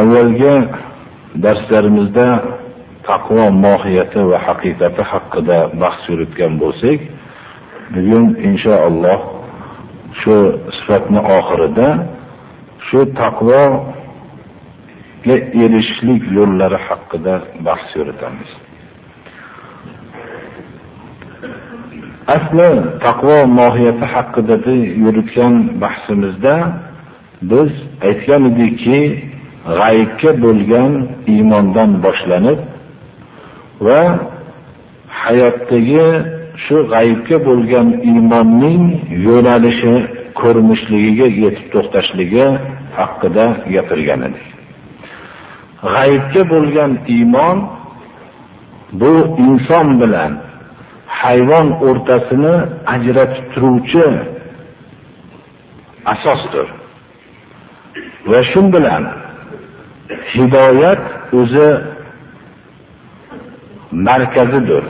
Avvalgi darslarimizda taqvo mohiyati va haqiqati haqida bahs yuritgan bo'lsak bugun inshaalloh shu sifatni oxirida shu taqvoga erishishlik yo'llari haqida bahs yuritamiz. Asli taqvo mohiyati haqida yuritgan bahsimizda biz aytgan edikki g'aybga bo'lgan iymondan boshlanib va hayotdagi shu g'aybga bo'lgan iymonning yo'nalishi ko'rinishligiga yetib to'xtashligi haqida gapirgan edik. G'aybga bo'lgan iymon bu inson bilan hayvon o'rtasini ajratib turuvchi asosdir. Va shu bilan hidoyat o'zi markazidir.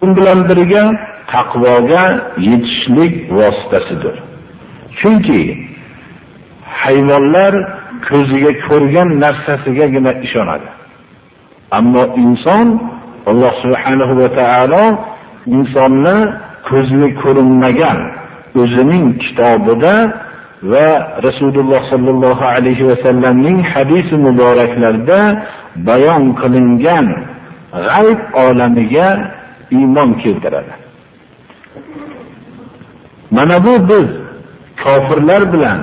Bun bilan birga taqvoga yetishlik vositasidir. Chunki hayvonlar ko'ziga ko'rgan narsasigagina ishonadi. Ammo inson Alloh subhanahu va taolo insonni ko'ziga ko'rinmagan o'zining kitobida va rasululloh sallallohu alayhi va sallamning hadisi muboraklarida bayon qilingan g'ayb olamiga iymon keltiradi. Mana bu biz kofirlar bilan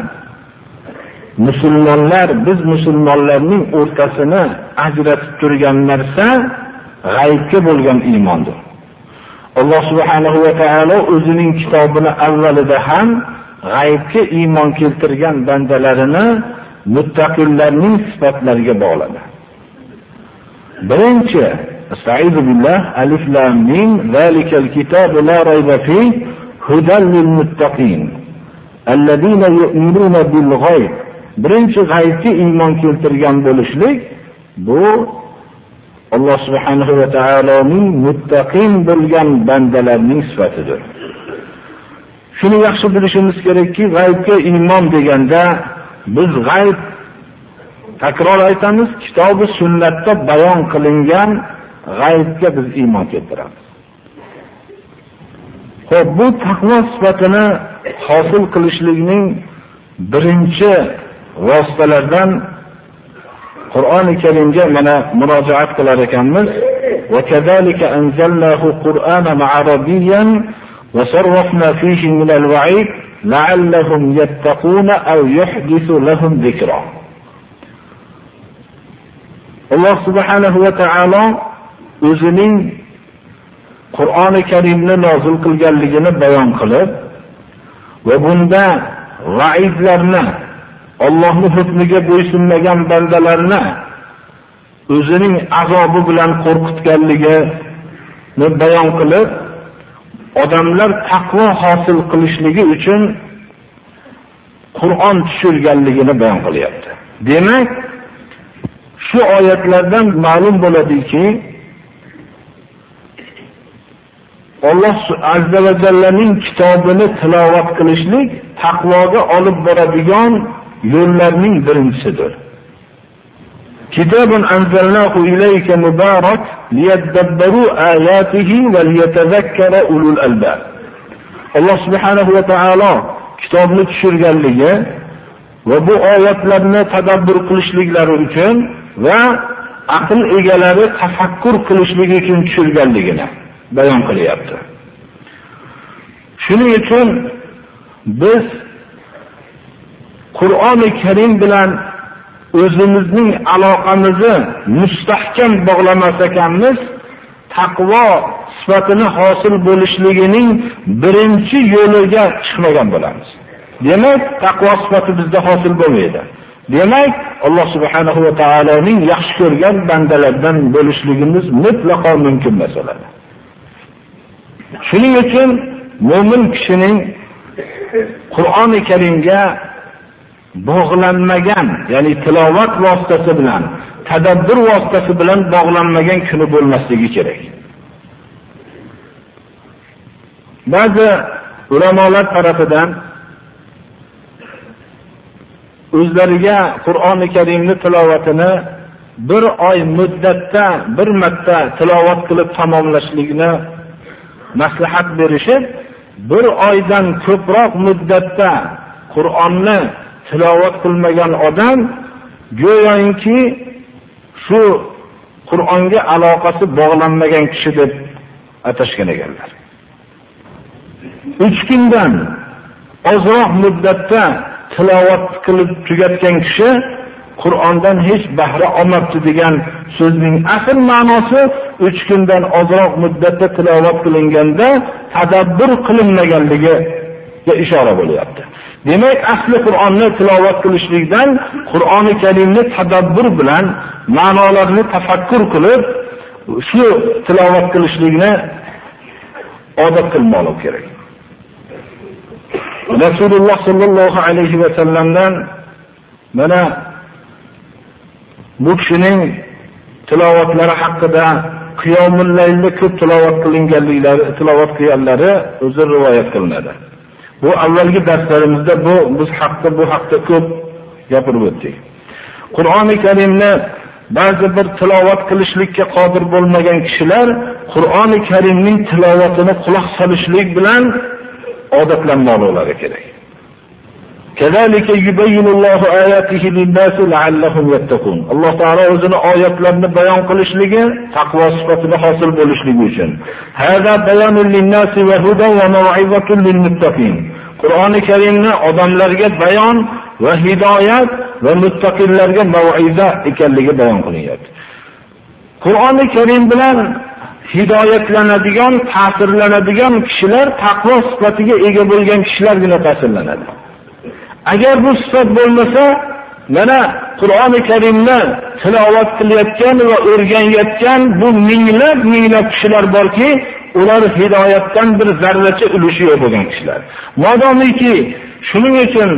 musulmonlar biz musulmonlarning o'rtasini ajratib turgan narsa g'aybga bo'lgan iymondir. Alloh subhanahu va taolo o'zining kitobini avvalida ham g'aybga iymon keltirgan bandalarini muttaqillarning sifatlariga bog'ladi birinchi استعيذ بالله ألف لام ميم ذلك الكتاب لا ريب فيه هدى للمتقين الذين يؤمنون بالغيب birinchi g'aybga iymon keltirgan bo'lishlik bu alloh subhanahu va taoloning muttaqin bo'lgan bandalarning sifatidir Shuni yaxshi bilishimiz kerakki, g'aybga iymon deganda biz g'ayb takror aytamiz, kitobi sunnatda bayon qilingan g'aybga biz iymon keltiramiz. Xo'p, bu taqvo sifatini hosil qilishlikning birinchi vositalaridan Qur'oni Karimga mana murojaat qilar ekanmiz. Ma'arabiyyan وصرفنا فيه من الوعيد لعلهم يتقون أو يحدث لهم ذكرا alloh subhanahu va taolo o'zining qur'oni karimni nozil qilganligini bayon qilib va bunda vaidlarni ollohni hukmiga bo'ysunmagan bandalarni o'zining azobi bilan qo'rqitganligini bayon qilib odamlar taqvo hosil qilishligi uchun Qur'on tushirganligini bayon qilyapti. Demak, shu oyatlardan ma'lum bo'ladiki, Alloh azza va jallaning kitobini tilovat qilishlik taqvoga olib boradigan yo'llarning birinchisidir. Kitobun anzalnahu ilayka mubarak ليدبروا آياته وليتذكر أولو الألباب alloh subhanahu va taolo kitobni tushirganligi va bu oyatlarni tadabbur qilishliklari uchun va aql egalari tafakkur qilishligi uchun tushirganligini bayon qilyapti shuning uchun biz qur'oni karim bilan o'zimizning aloqamizni mustahkam bog'lamas ekanmiz taqvo sifatini hosil bo'lishligining birinchi yo'liga chiqmagan bo'lamiz. Demak taqvo sifati bizda hosil bo'lmaydi. Demak alloh subhanahu va taoloning yaxshi ko'rgan bandalardan bo'lishligimiz mutlaqo mumkin masala shuning uchun mo'min kishining qur'oni karimga bog'lanmagan ya'ni tilovat vositasi bilan tadabbur vositasi bilan bog'lanmagan kuni bo'lmasligi kerak. Ba'zi ulamolar tarafidan o'zlariga qur'oni karimni tilovatini bir oy muddatda bir marta tilovat qilib tamomlashlikni maslahat berishib bir oydan ko'proq muddatda qur'onni tilovat qilmagan odam go'yoki shu qur'onga aloqasi bog'lanmagan kishi deb atashgan ekanlar. 3 kundan ozroq muddatda tilovat qilib tugatgan kishi qur'ondan hech bahra olmabdi degan so'zning asl ma'nosi 3 kundan ozroq muddatda tilovat qilinganda tadabbur qilinmaganligiga ishora bo'lyapti. Demak asli qur'onni tilovat qilishlikdan qur'oni karimni tadabbur bilan ma'nolarini tafakkur qilib shu tilovat qilishlikni odat qilmoq kerak. Rasululloh sollallohu alayhi vasallamdan mana bu kishining tilovatlari haqida qiyomullayni ko'p tilovat qilinganliklari tilovat qilganlari o'zi rivoyat qilinadi. Bu avvalgi darslarimizda bu biz haqda bu haqda ko'p gapirib o'tdik. Qur'oni karimni ba'zi bir tilovat qilishlikka qodir bo'lmagan kishilar qur'oni karimning tilovatini quloq solishlik bilan odatlanmoqlari kerak. Alloh taolo o'zini oyatlarini bayon qilishligi taqvo sifatida hosil bo'lishligi uchun qur'oni karimni odamlarga bayon va hidoyat va muttaqillarga mau'iza ekanligi bayon qilinyapti qur'oni karim bilan hidoyatlanadigan ta'sirlanadigan kishilar taqvo sifatiga ega bo'lgan kishilargina ta'sirlanadi agar bu sifat bo'lmasa mana qur'oni karimni tilovat qilayotgan va o'rganayotgan bu minglab minglab kishilar borki ular hidoyatdan bir zarracha ulushi yo'q bo'lgan kishilar. Modomiki shuning uchun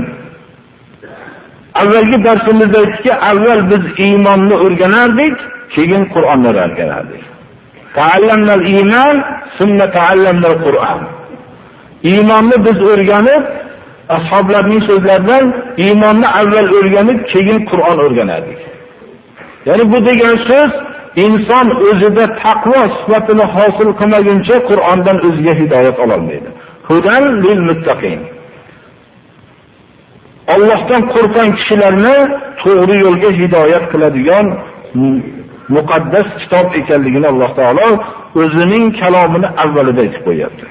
avvalgi darsimizda aytdikki avval biz iymonni o'rganardik keyin qur'onni o'rganardik. Iymonni biz o'rganib ashoblarning so'zlaridan iymonni avval o'rganib keyin qur'on o'rganardik. Ya'ni bu degan so'z inson o'zida taqvo sifatini hosil qilmaguncha qur'ondan o'ziga hidoyat ololmaydi. Hudan lil muttaqin. Allohdan qo'rqgan kishilarni to'g'ri yo'lga hidoyat qiladigan muqaddas kitob ekanligini alloh taolo o'zining kalomini avvalida aytib qo'yadi.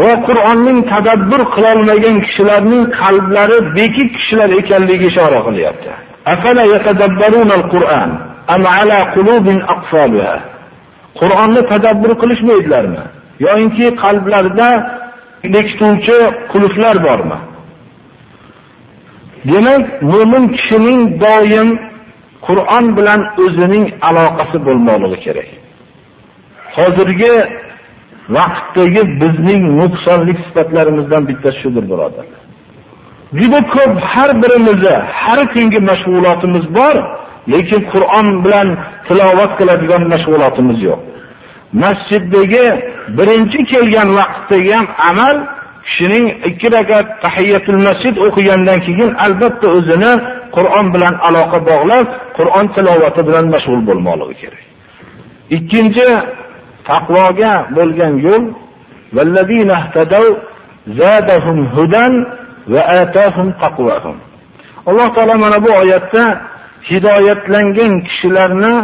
Va qur'onning tadabbur qilolmagan kishilarning qalblari bekik kishilar ekanligiga ishora qilyapti. Afala yatadabbarunal Qur'an am ala qulubin aqfalha. qur'onni tadabbur qilishmaydilarmi yoinki qalblarida bekituvchi quluflar bormi? Demak mu'min kishining doim qur'on bilan o'zining aloqasi bo'lmoqligi kerak. Hozirgi vaqtdagi bizning nuqsonlik sifatlarimizdan bittasi shudir birodarlar juda ko'p har birimizni har kungi mashg'ulotimiz bor lekin qur'on bilan tilovat qiladigan mashg'ulotimiz yo'q. Masjiddagi birinchi kelgan vaqtdagi ham amal kishining ikki rakat tahiyatul masjid o'qigandan keyin albatta o'zini qur'on bilan aloqa bog'lab qur'on tilovati bilan mashg'ul bo'lmoqligi kerak. Ikkinchi taqvoga bo'lgan yo'l. Zadahum hudan va atahum taqvahum. alloh taolo mana bu oyatda hidoyatlangan kishilarni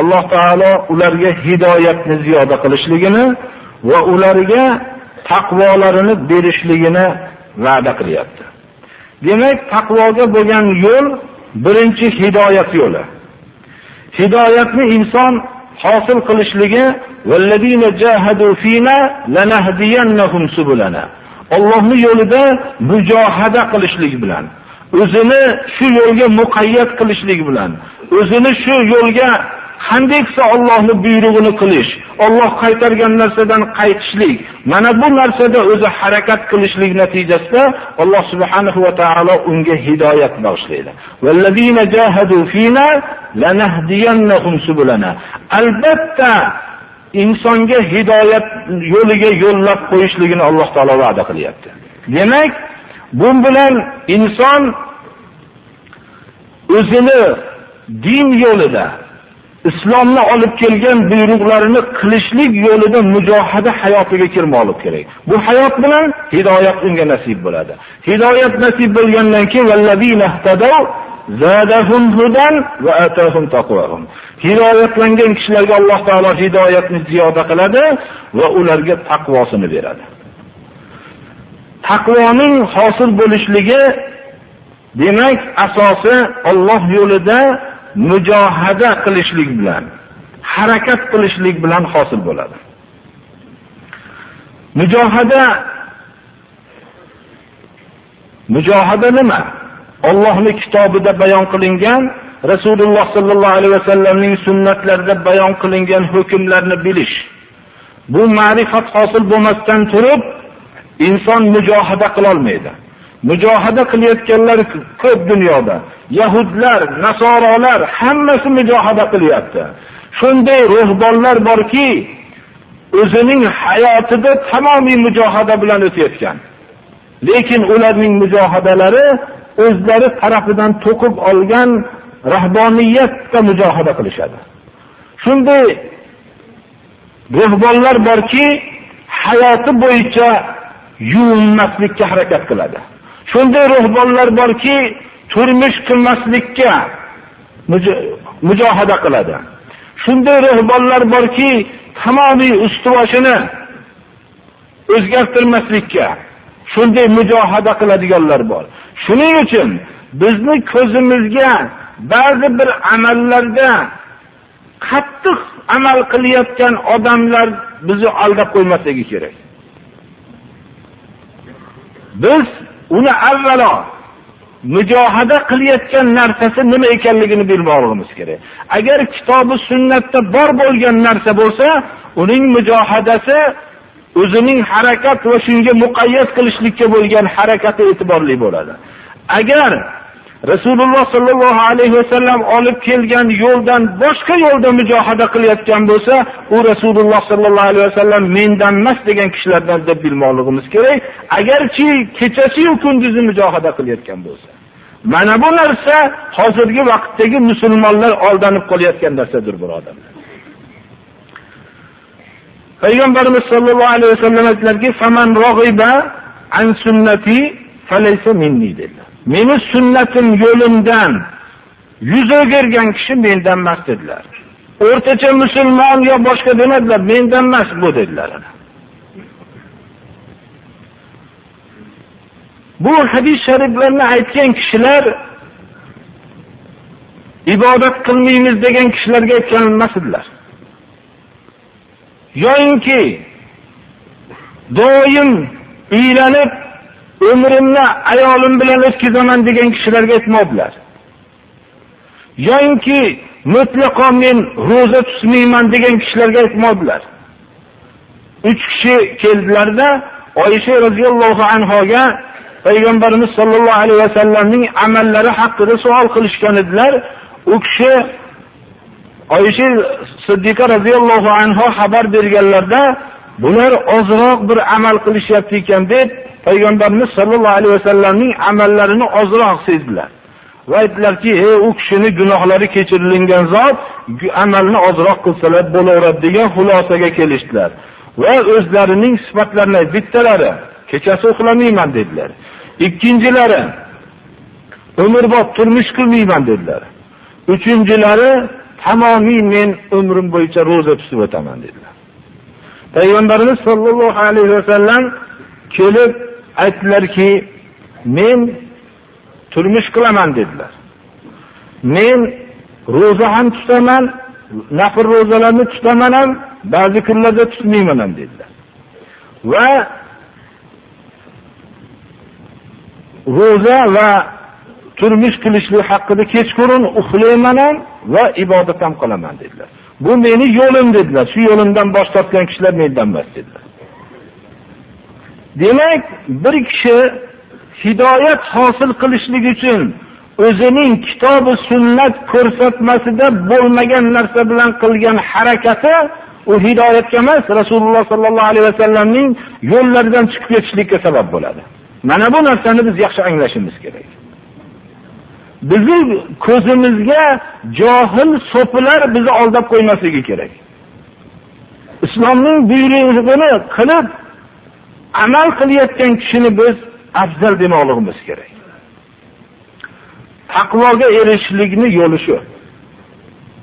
alloh taolo ularga hidoyatni ziyoda qilishligini va ularga taqvolarini berishligini va'da qilyapti. Demak taqvoga bo'lgan yo'l birinchi hidoyat yo'li. Hidoyatni inson hosil qilishligi Allohning yo'lida mujohada qilishlik bilan o'zini shu yo'lga muqayyat qilishlik bilan o'zini shu yo'lga qanday qilsa Allohning buyrug'ini qilish, Alloh qaytargan narsadan qaytishlik, mana bu narsada o'zi harakat qilishlik natijasida Alloh subhanahu va taolo unga hidoyat bag'ishlaydi. Vallazina jahadu fina lanahdiyannahum subulana. Albatta insonga hidoyat yo'liga yo'llab qo'yishligini Alloh taolo va'da qilyapti. Demak, bu bilan inson o'zini din yo'lida islomni olib kelgan buyruqlarini qilishlik yo'lida mujohada hayotiga kirmoqlik kerak. Bu hayot bilan hidoyat unga nasib bo'ladi. Hidoyat nasib bo'lgandan keyin vallazina ihtadaw zadahum hudan va atahum taqwahum. Hidoyatlangan kishilarga Alloh taolo hidoyatni ziyoda qiladi va ularga taqvosini beradi. Taqvoning hosil bo'lishligi demak asosi Alloh yo'lida mujohada qilishlik bilan harakat qilishlik bilan hosil bo'ladi. Mujohada mujohada nima? Allohning kitobida bayon qilingan Rasululloh sollallohu alayhi vasallamning sunnatlarida bayon qilingan hukmlarni bilish. Bu ma'rifat hosil bo'lmasdan turib inson mujohada qila olmaydi mujohada qilayotganlar ko'p dunyoda. Yahudlar nasorolar hammasi mujohada qilyapti. Shunday ruhbonlar borki o'zining hayotida tamomiy mujohada bilan o'tayotgan. Lekin ularning mujohadalari o'zlari tarafidan to'qib olgan rahboniyatda mujohada qilishadi. Shunday ruhbonlar borki hayoti bo'yicha yuvinmaslikka harakat qiladi. Shunday ruhbonlar borki turmush qilmaslikka mujohada qiladi. Shunday ruhbonlar borki tamomiy ustuvoshini o'zgartirmaslikka shunday mujohada qiladiganlar bor. Shuning uchun bizni ko'zimizga ba'zi bir amallarda qattiq amal qilayotgan odamlar bizni aldab qo'ymasligi kerak. Biz uni avvalo mujohada qilayotgan narsasi nima ekanligini bilmoqligimiz kerak. Agar kitobi sunnatda bor bo'lgan narsa bo'lsa uning mujohadasi o'zining harakat va shunga muqayyat qilishlikka bo'lgan harakati e'tiborli bo'ladi. Agar rasululloh sollallohu alayhi vasallam olib kelgan yo'ldan boshqa yo'lda mujohada qilayotgan bo'lsa u rasululloh sollallohu alayhi vasallam mendan emas degan kishilardan deb bilmoqligimiz kerak. Agarchi kechasiyu kunduzi mujohada qilayotgan bo'lsa. Mana bu narsa hozirgi vaqtdagi musulmonlar aldanib qolayotgan narsadir birodarlar payg'ambarimiz sollallohu alayhi vasallam aytdilarki an sunnati falaysa minni dedilar. Meni sunnatim yo'limdan yuz o'girgan kishi mendan emas dedilar o'rtacha musulmon yo boshqa demadilar mendan emas bu dedilar bu hadis shariflarni aytgan kishilar ibodat qilmaymiz degan kishilarga aytgan emas edilar yoyinki doim uylanib umrimni ayolim bilan o'tkazaman degan kishilarga aytmadilar yoyinki mutlaqo men ro'za tutmayman degan kishilarga aytmadilar uch kishi keldilarda oysha roziyallohu anhoga payg'ambarimiz sollallohu alayhi vasallamning amallari haqida savol qilishgan edilar. U kishi oysha siddiqa roziyallohu anhu xabar berganlarda bular ozroq bir amal qilishyapti ekan deb payg'ambarimiz sollallohu alayhi vasallamning amallarini ozroq sezdilar va aytdilarki ey u kishini gunohlari kechirilgan zot amalni ozroq qilsalar bo'laveradi degan xulosaga kelishdilar va o'zlarining sifatlarini bittalari kechasi uxlamayman dedilar. Ikkinchilari umrbod turmush qilmayman dedilar. Uchinchilari tamomiy men umrim bo'yicha ro'za tutib o'taman dedilar. Payg'ambarimiz sollallohu alayhi vasallam kelib aytdilarki men turmush qilaman dedilar. Men ro'za ham tutaman nafr ro'zalarni tutaman ham ba'zi kunlarda tutmayman ham dedilar. Va ro'za va turmush qilishlik haqida kechqurun uxlayman ham va ibodat ham qilaman dedilar. Bu meni yo'lim dedilar. Shu yo'limdan bosh tortgan kishilar mendan emas dedilar. Demak bir kishi hidoyat hosil qilishlik uchun o'zining kitobi sunnat ko'rsatmasida bo'lmagan narsa bilan qilgan harakati u hidoyatga emas rasululloh sollallohu alayhi vasallamning yo'llaridan chiqib ketishlikka sabab bo'ladi. Mana bu narsani biz yaxshi anglashimiz kerak. Bizning ko'zimizga johil so'pilar bizni aldab qo'ymasligi kerak. Islomning buyrug'ini qilib amal qilayotgan kishini biz afzal demoqligimiz kerak. Taqvoga erishishlikni yo'li shu.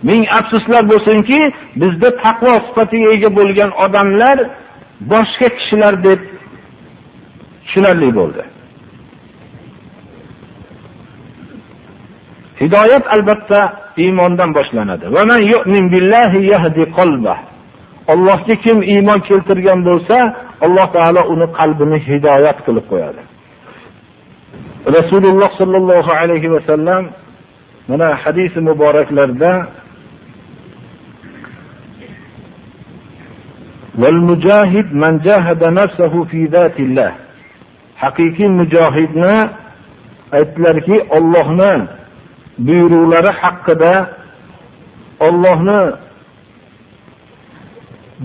Ming afsuslar bo'lsinki bizda taqvo sifatiga ega bo'lgan odamlar boshqa kishilar deb tushunarli bo'ldi. Hidoyat albatta iymondan boshlanadi. Va man yu'min billahi yahdi qalbah. allohga kim iymon keltirgan bo'lsa alloh taolo uni qalbini hidoyat qilib qo'yadi rasululloh sollallohu alayhi vasallam mana hadisi muboraklarda والمجاهد من جاهد نفسه في ذات الله haqiqiy mujohidni aytdilarki ollohni buyruqlari haqida ollohni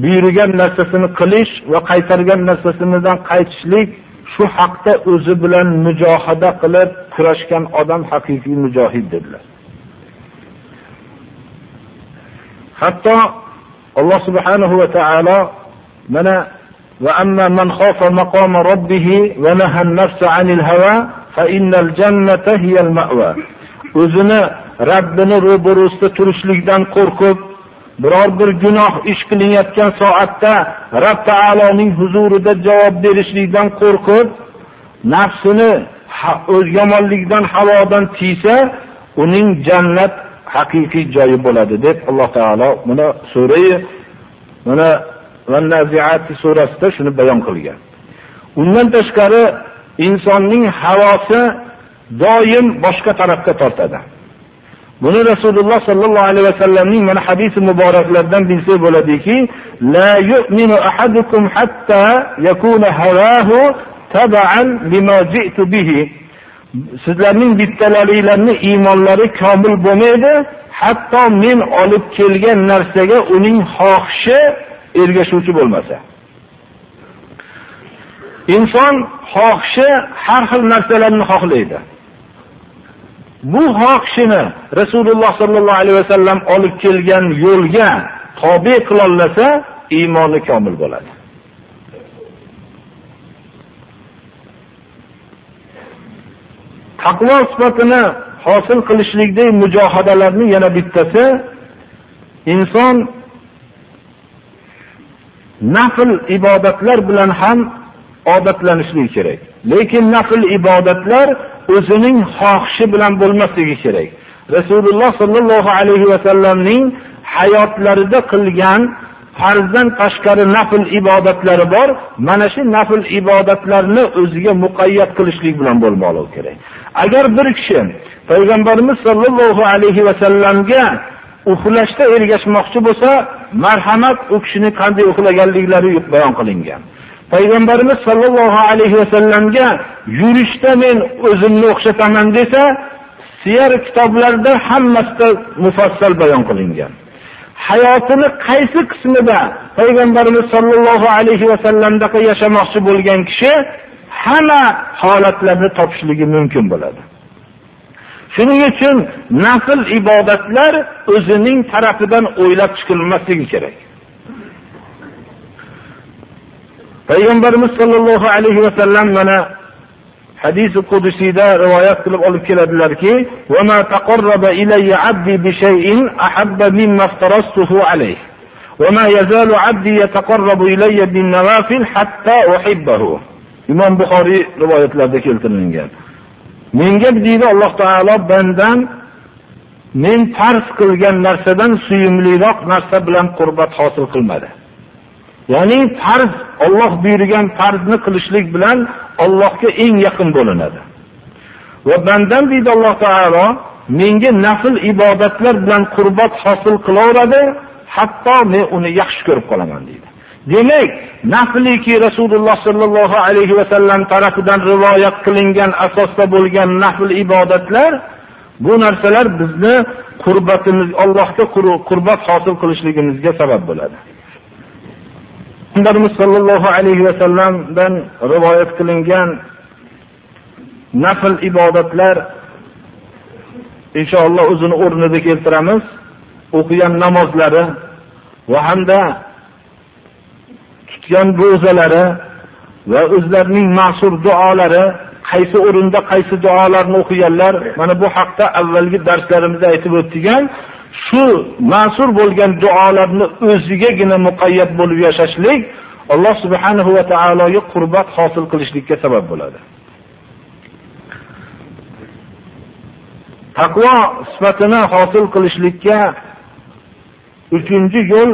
buyurgan narsasini qilish va qaytargan narsasidan qaytishlik shu haqda o'zi bilan mujohada qilib kurashgan odam haqiqiy mujohid dedilar. Hatto Alloh subhanahu va taolo mana va amma man xofa maqoma rabbih va nahan nafsa anil hawa fa innal jannata hiyal ma'wa. O'zini Rabbini ro'barusida turishlikdan qo'rqib, biror bir gunoh ish qilinayotgan soatda Rabb taoloning huzurida javob berishlikdan qo'rqib nafsini o'z yomonlikdan havodan tiysa uning jannat haqiqiy joyi bo'ladi deb alloh taolo buni surai mana surasida shuni bayon qilgan. Undan tashqari insonning havosi doim boshqa tarafga tortadi. Buni rasululloh sallallohu alayhi vasallamning mana hadisi muboraklaridan bilsak bo'ladiki la yu'minu ahadukum hatta yakuna hawahu tab'an lima ji'tu bihi. Sizlarning bittalaringizning iymonlari komil bo'lmaydi hatto men olib kelgan narsaga uning xohishi ergashuvchi bo'lmasa. Inson xohishi har xil narsalarni xohlaydi. Bu xohishini rasululloh sollallohu alayhi vasallam olib kelgan yo'lga tobe qilolsa, iymoni komil bo'ladi. Taqvo sifatini hosil qilishlikdagi mujohadalarning yana bittasi inson nafl ibodatlar bilan ham odatlanishligi kerak. Lekin nafl ibodatlar o'zining xohishi bilan bo'lmasligi kerak. Rasululloh sollallohu alayhi vasallamning hayotlarida qilgan farzdan tashqari nafl ibodatlari bor. Mana shu nafl ibodatlarni o'ziga muqayyat qilishlik bilan bo'lmoqligi kerak. Agar bir kishi payg'ambarimiz sollallohu alayhi vasallamga uxlashda ergashmoqchi bo'lsa marhamat u kishini qanday uxlaganliklari bayon qilingan. Payg'ambarimiz sollallohu alayhi vasallamga yurishda men o'zimni o'xshataman desa siyar kitoblarida hammasida mufassal bayon qilingan. Hayotini qaysi qismida payg'ambarimiz sollallohu alayhi vasallamdaqa yashamoqchi bo'lgan kishi hamma holatlarni topishligi mumkin bo'ladi. Shuning uchun nafl ibodatlar o'zining tarafidan o'ylab chiqilmasligi kerak. Payg'ambarimiz sollallohu alayhi vasallam mana hadisi qudusiyda rivoyat qilib olib keladilarki imom buxoriy rivoyatlarida keltirilgan. Menga deydi alloh taolo bandan men farz qilgan narsadan suyumliroq narsa bilan qurbat hosil qilmadi. Ya'ni farz Alloh buyurgan farzni qilishlik bilan Allohga eng yaqin bo'linadi. Va bandam deydi alloh taolo menga nafl ibodatlar bilan qurbat hosil qilaveradi hatto men uni yaxshi ko'rib qolaman deydi. Demak nafliki rasululloh sollallohu alayhi va sallam tarafidan rivoyat qilingan asosda bo'lgan nafl ibodatlar bu narsalar bizni qurbatimiz allohga qurbat hosil qilishligimizga sabab bo'ladi. Payg'ambarimiz sollallohu alayhi vasallamdan rivoyat qilingan nafl ibodatlar inshaalloh o'zini o'rnida keltiramiz. O'qigan namozlari va hamda tutgan ro'zalari va o'zlarining ma'sur duolari qaysi o'rinda qaysi duolarni o'qiganlar mana bu haqda avvalgi darslarimizda aytib o'tgan shu ma'sur bo'lgan duolarni o'zigagina muqayyat bo'lib yashashlik alloh subhanahu va taologa qurbat hosil qilishlikka sabab bo'ladi. Taqvo sifatini hosil qilishlikka uchinchi yo'l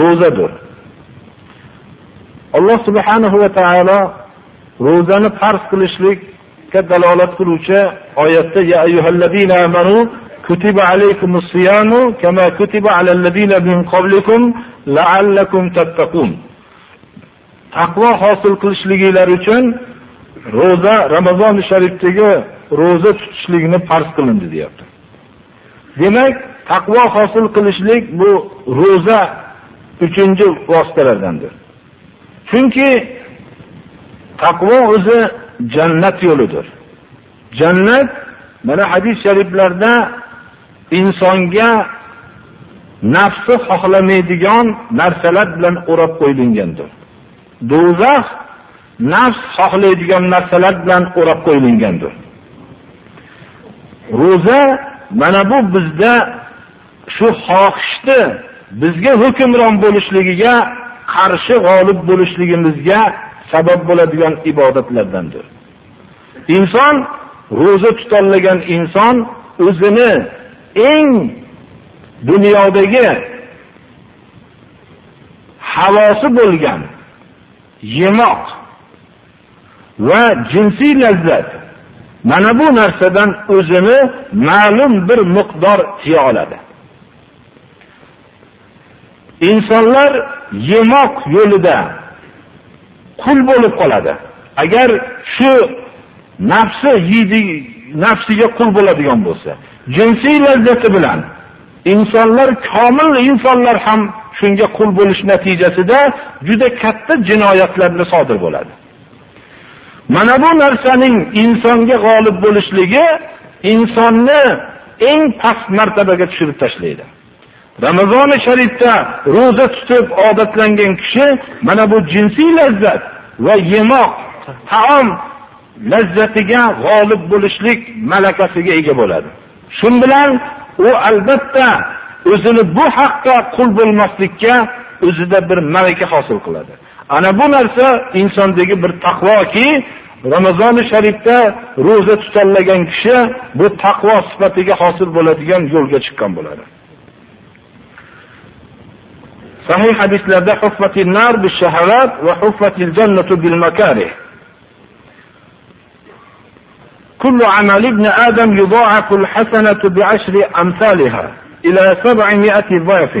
ro'zadir. Alloh subhanahu va taolo ro'zani farz qilishlikka dalolat qiluvchi oyatda ya ayyuhallazina amanu kutiba alaykumus siyamu kama kutiba alal ladina min qablikum la'allakum tattaqun taqvo hosil qilishliginglar uchun ro'za ramazon sharifdagi ro'za tutishlikni farz qilindi deyapti. Demak taqvo hosil qilishlik bu ro'za uchinchi vositalardandir. Chunki taqvo o'zi jannat yo'lidir. Jannat mana hadis shariflarda insonga nafsi xohlamaydigan narsalar bilan o'rab qo'yilgandir. Do'zax nafs xohlaydigan narsalar bilan o'rab qo'yilgandir. Ro'za mana bu bizda shu xohishni bizga hukmron bo'lishligiga qarshi g'olib bo'lishligimizga sabab bo'ladigan ibodatlardandir. Inson ro'za tutanlagan inson o'zini eng dunyodagi havosi bo'lgan yemoq va jinsiy lazzat mana bu narsadan o'zini ma'lum bir miqdor tiya oladi. Insonlar yemoq yo'lida qul bo'lib qoladi. Agar shu nafsi yeydi nafsiga qul bo'ladigan bo'lsa jinsiy lazzati bilan. Insonlar komil insonlar ham shunga qul bo'lish natijasida juda katta jinoyatlarni sodir bo'ladi. Mana bu narsaning insonga g'olib bo'lishligi insonni eng past martabaga tushirib tashlaydi. Ramazoni sharifda ro'za tutib odatlangan kishi mana bu jinsiy lazzat va yemoq taom lazzatiga g'olib bo'lishlik malakasiga ega bo'ladi. Shu bilan u albatta o'zini bu haqqa qul bo'lmaslikka o'zida bir malaka hosil qiladi. Ana bu narsa insondagi bir taqvoki ramazoni sharifda ro'za tutolmagan kishi bu taqvo sifatiga hosil bo'ladigan yo'lga chiqqan bo'ladi. Sahih hadislarda huffatil nar bil shahavat va huffatil jannatu bil makarih كل عمل ابن آدم يضاعف الحسنة بعشر أمثالها إلى سبعمائة ضعف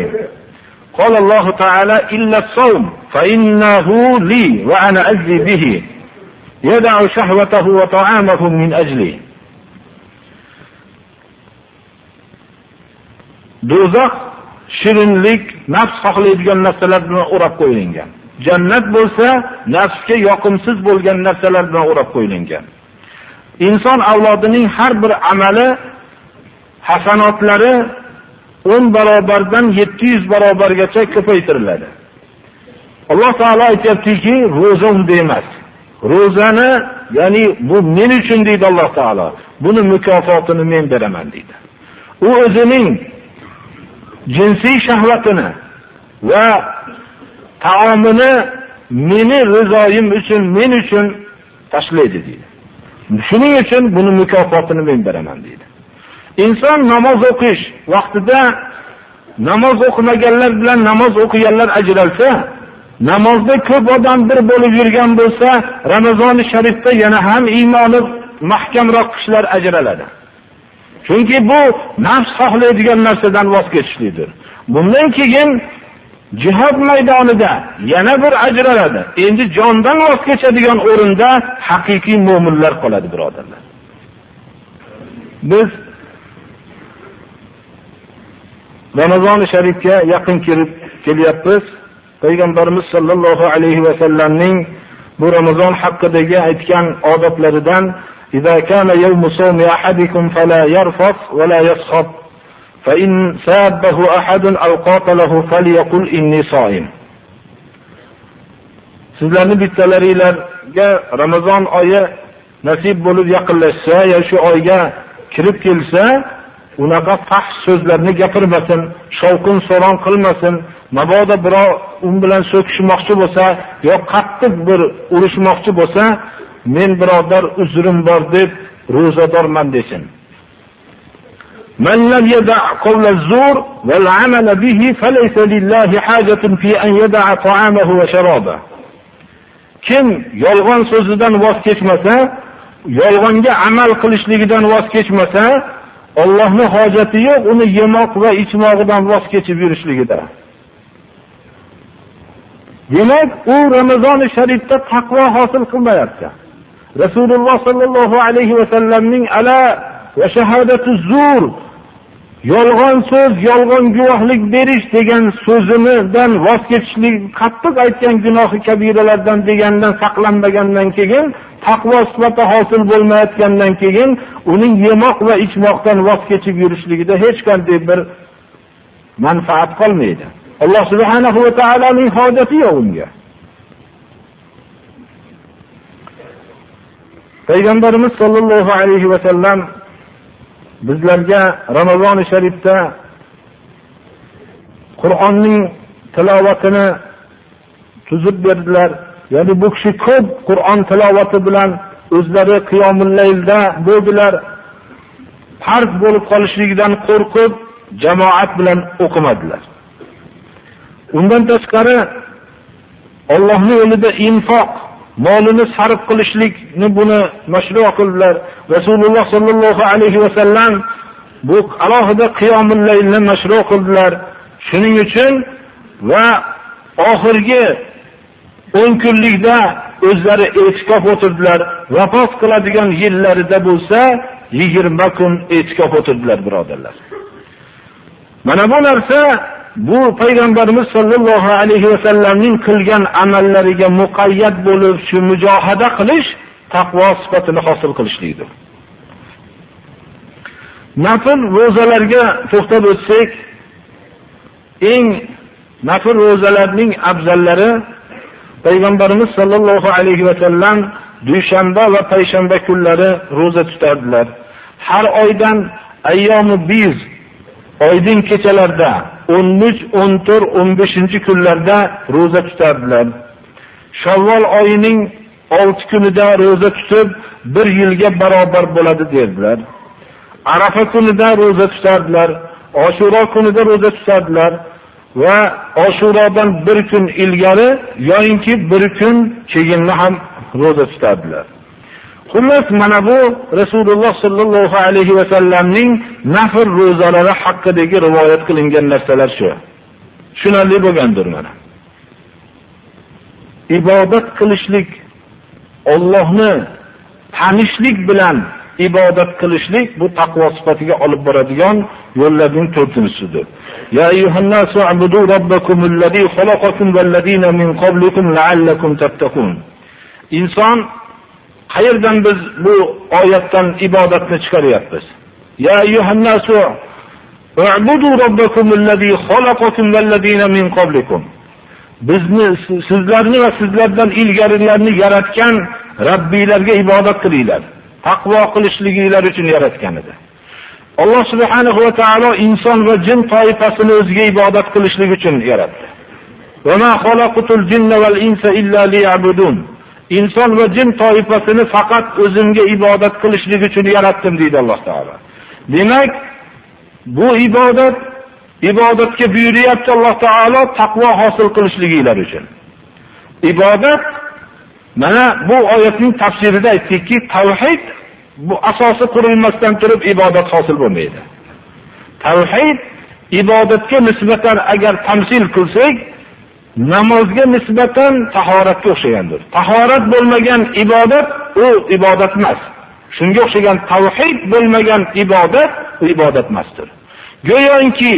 قال الله تعالى إلا الصوم فإنه لي وأنا أجزي به يدع شهوته وطعامه من أجلي do'zax shirinlik nafs xohlaydigan narsalar bilan o'rab qo'yilgan jannat bo'lsa nafsga yoqimsiz bo'lgan narsalar bilan o'rab qo'yilgan Inson avlodining har bir amali hasanotlari 10 barobardan yetti yuz barobargacha ko'paytiriladi. Alloh taolo aytyaptiki ro'za unda emas. Ro'zani ya'ni bu men uchun deydi alloh taolo buni mukofotini men beraman deydi. U o'zining jinsiy shahvatini va taomini meni rizoyim uchun men uchun tashlaydi deydi. Shuning uchun buni mukofotini men beraman deydi. Inson namoz o'qish vaqtida namoz o'qimaganlar bilan namoz o'qiganlar ajralsa namozda ko'p odam bir bo'lib yurgan bo'lsa ramazoni sharifda yana ham iymoni mahkamroq kishilar ajraladi. Chunki bu nafs xohlaydigan narsadan voz kechishlikdir bundan keyin jihod maydonida yana bir ajraladi endi jondan voz kechadigan o'rinda haqiqiy mo'minlar qoladi birodarlar biz ramazoni sharifga yaqin kirib kelyapmiz payg'ambarimiz sollallohu alayhi vasallamning bu ramazon haqidagi aytgan odoblaridan إذا كان يوم صوم أحدكم فلا يرفث ولا يسخط فإن سابه أحد أو قاتله فليقل إني صائم sizlarni bittalaringlarga ramazon oyi nasib bo'lib yaqinlashsa yo shu oyga kirib kelsa unaqa fahsh so'zlarni gapirmasin shovqin so'ron qilmasin mabodo birov u bilan so'kishmoqchi bo'lsa yo qattiq bir urushmoqchi bo'lsa men birodar uzrim bor deb ro'zadorman desin من لم يدع قول الزور والعمل به فليس لله حاجة في أن يدع طعامه وشرابه kim yolg'on so'zidan voz kechmasa yolg'onga amal qilishligidan voz kechmasa ollohni hojati yo'q uni yemoq va ichmog'idan voz kechib yurishligida demak u ramazoni sharifda taqvo hosil qilmayapti rasululloh sollallohu alayhi vasallamning ala va shahadatu zur yolg'on so'z yolg'on guvohlik berish degan so'zinidan voz kechishlik qattiq aytgan gunohi kabiralardan degandan saqlanmagandan keyin taqvo sifati hosil bo'lmayotgandan keyin uning yemoq va ichmoqdan voz kechib yurishligida hech qanday bir manfaat qolmaydi. Alloh subhanahu va taoloning hojati yo'q unga. Payg'ambarimiz sollallohu alayhi vasallam bizlarga ramazoni sharifda qur'onning tilovatini tuzib berdilar. Ya'ni bu kishi ko'p qur'on tilovati bilan o'zlari qiyomullaylda bo'ldilar. Farz bo'lib qolishligidan qo'rqib jamoat bilan o'qimadilar. Undan tashqari ollohni yo'lida infoq molini sarf qilishlikni buni mashru qildilar. Rasululloh sollallohu alayhi vasallam bu alohida qiyomullaylni mashru qildilar. Shuning uchun va oxirgi o'n kunlikda o'zlari e'tikof o'tirdilar. Vafot qiladigan yillarida bo'lsa yigirma kun e'tikof o'tirdilar birodarlar. Mana bu narsa bu payg'ambarimiz sollallohu alayhi vasallamning qilgan amallariga muqayyat bo'lib shu mujohada qilish taqvo sifatini hosil qilishlikdir. Nafl ro'zalarga to'xtab o'tsak eng nafl ro'zalarning afzallari payg'ambarimiz sollallohu alayhi vasallam dushanba va payshanba kunlari ro'za tutardilar. Har oydan ayyomi biz oydin kechalarda o'n uch o'n to'rt o'n beshinchi kunlarda ro'za tutardilar. Shavvol oyining 6 kunida ro'za tutib bir yilga barobar bo'ladi derdilar. Arafa kunida ro'za tutardilar Ashura kunida ro'za tutardilar va Ashuradan bir kun ilgari yoinki bir kun keyinni ham ro'za tutardilar. Xullas mana bu Rasululloh sollallohu alayhi va sallamning nafr ro'zalari haqidagi rivoyat qilingan narsalar shu. Tushunarli bo'lgandir mana. Ibodat qilishlik Allohni tanishlik bilan ibodat qilishlik bu taqvo sifatiga olib boradigan yo'llarning to'rtinchisidir. Ya ayyuhannasu abudu robbakumul ladzi xalaqakum min qablikum la'allakum tattaqun. Inson Qayerdan biz bu oyatdan ibodatni chiqaryapmiz? Ya yuhannasu U'budu robbakum allazi xalaqakum vallazina min qablikum. Bizni sizlarni va sizlardan ilgarilarni yaratgan Rabbiylarga ibodat qilinglar. Taqvo qilishliginglar uchun yaratgan edi. Alloh subhanahu va taolo inson va jin toifasini o'ziga ibodat qilishlik uchun yaratdi. Va ma xalaqatul jinna val insa illa liya'budun. Inson va jin toifasini faqat o'zimga ibodat qilishlik uchun yaratdim deydi alloh taolo. Demak bu ibodat ibodatga buyuryapti alloh taolo taqvo hosil qilishliginglar uchun. Ibodat mana bu oyatning tafsirida aytdikki tavhid bu asosi qurilmasdan turib ibodat hosil bo'lmaydi. Tavhid ibodatga nisbatan agar tamsil qilsak namozga nisbatan tahoratga o'xshagandir. Tahorat bo'lmagan ibodat u ibodat emas. Shunga o'xshagan tavhid bo'lmagan ibodat u ibodat emasdir. Go'yoki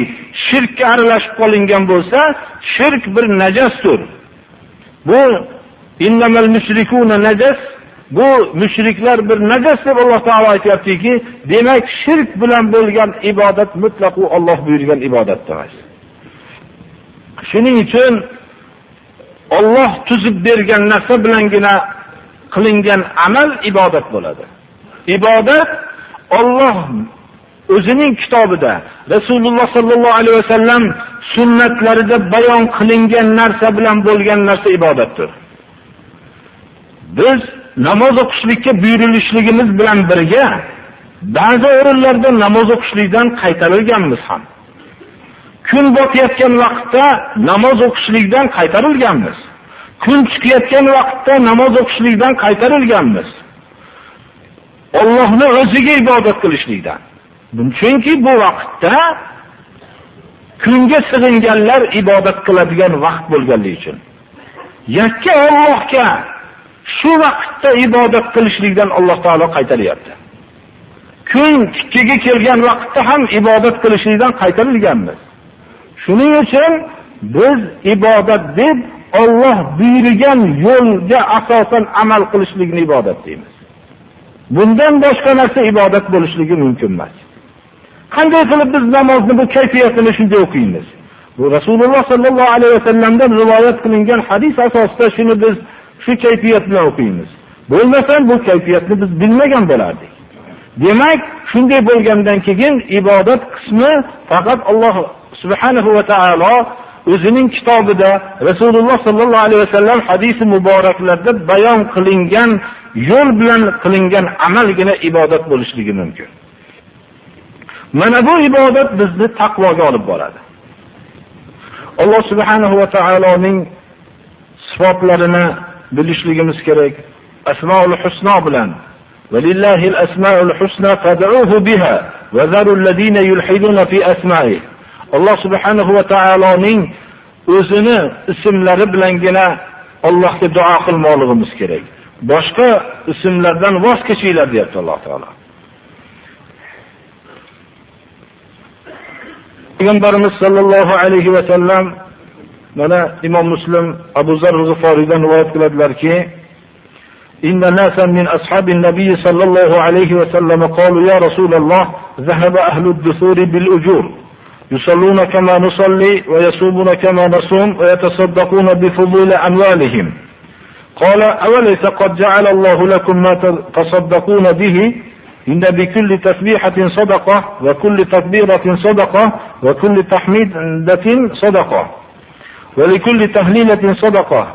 shirkka aralashib qolingan bo'lsa shirk bir najasdir. Bu najas bu mushriklar bir najas deb alloh taolo aytayaptiki, demak shirk bilan bo'lgan ibodat mutlaqo Alloh buyurgan ibodat emas shuning uchun Alloh tuzib bergan narsa bilangina qilingan amal ibodat bo'ladi. Ibodat Alloh o'zining kitobida rasululloh sallallohu alayhi vasallam sunnatlarida bayon qilingan narsa bilan bo'lgan narsa ibodatdir. Biz namoz o'qishlikka buyurilishligimiz bilan birga ba'zi o'rinlarda namoz o'qishlikdan qaytarilganmiz ham. Kun botayotgan vaqtda namoz o'qishlikdan qaytarilganmiz. Kun chiqayotgan vaqtda namoz o'qishlikdan qaytarilganmiz. Allohni o'ziga ibodat qilishlikdan. Chunki bu vaqtda kunga sig'inganlar ibodat qiladigan vaqt bo'lganligi uchun. Yakka Allohga shu vaqtda ibodat qilishlikdan alloh taolo qaytaryapti. Kun tikkiga kelgan vaqtda ham ibodat qilishlikdan qaytarilganmiz. Shuning uchun biz ibodat deb Alloh buyurgan yo'lga asosan amal qilishlikni ibodat deymiz. Bundan boshqa narsa ibodat bo'lishligi mumkin emas. Qanday qilib biz namozni bu kayfiyatini shunday o'qiymiz? Bu rasululloh sallallohu alayhi vasallamdan rivoyat qilingan hadis asosida shuni biz shu kayfiyat bilan o'qiymiz. Bo'lmasa bu kayfiyatni biz bilmagan bo'lardik. Demak shunday bo'lgandan keyin ibodat qismi faqat alloh subhanahu va taolo o'zining kitobida rasululloh sollallohu alayhi vasallam hadisi muboraklarda bayon qilingan yo'l bilan qilingan amalgina ibodat bo'lishligi mumkin mana bu ibodat bizni taqvoga olib boradi alloh subhanahu va taoloning sifatlarini bilishligimiz kerak asmoul husno bilan ولله الأسماء الحسنى فادعوه بها وذروا الذين يلحدون في أسمائه Alloh subhanahu va taoloning o'zini ismlari bilangina Allohga duo qilmoqligimiz kerak. Boshqa ismlardan voz kechinglar deyapti Alloh taolo. Payg'ambarimiz sallallohu alayhi va sallam mana Imom Muslim Abu Zar al-G'iforidan rivoyat qiladilarki, "Inna nasan min ashabin nabiy sallallohu alayhi va sallam qalu ya Rasululloh, zahaba ahlud dusuri bil ujur." يصلون كما نصلي ويصومون كما نصوم ويتصدقون بفضول أموالهم. قال أوليس قد جعل الله لكم ما تصدقون به؟ إن بكل تسبيحة صدقة وكل تكبيرة صدقة وكل تحميدة صدقة ولكل تهليلة صدقة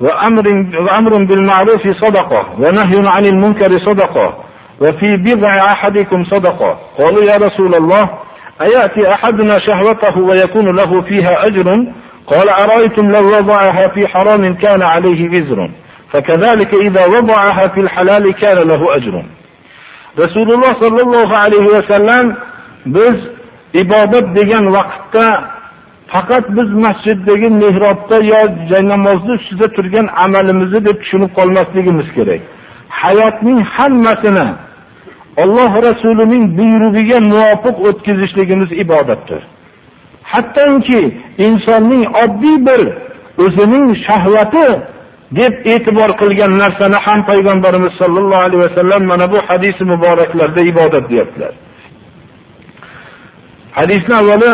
وأمر, وأمر بالمعروف صدقة ونهي عن المنكر صدقة وفي بضع أحدكم صدقة. قالوا يا رسول الله أيأتي أحدنا شهوته ويكون له فيها أجر قال أرأيتم لو وضعها في حرام كان عليه وزر فكذلك إذا وضعها في الحلال كان له أجر رسول الله صلى الله عليه وسلم biz ibodat degan vaqtda faqat biz masjiddagi mehrobda yo jaynamozni ustida turgan amalimizni deb tushunib qolmasligimiz kerak hayotning hammasini Alloh rasulining buyrug'iga muvofiq o'tkazishligimiz ibodatdir. Hattoki insonning oddiy bir o'zining shahvati deb e'tibor qilgan narsani ham payg'ambarimiz sollallohu alayhi vasallam mana bu hadis muboraklarda ibodat deyaptilar. Hadisni avvali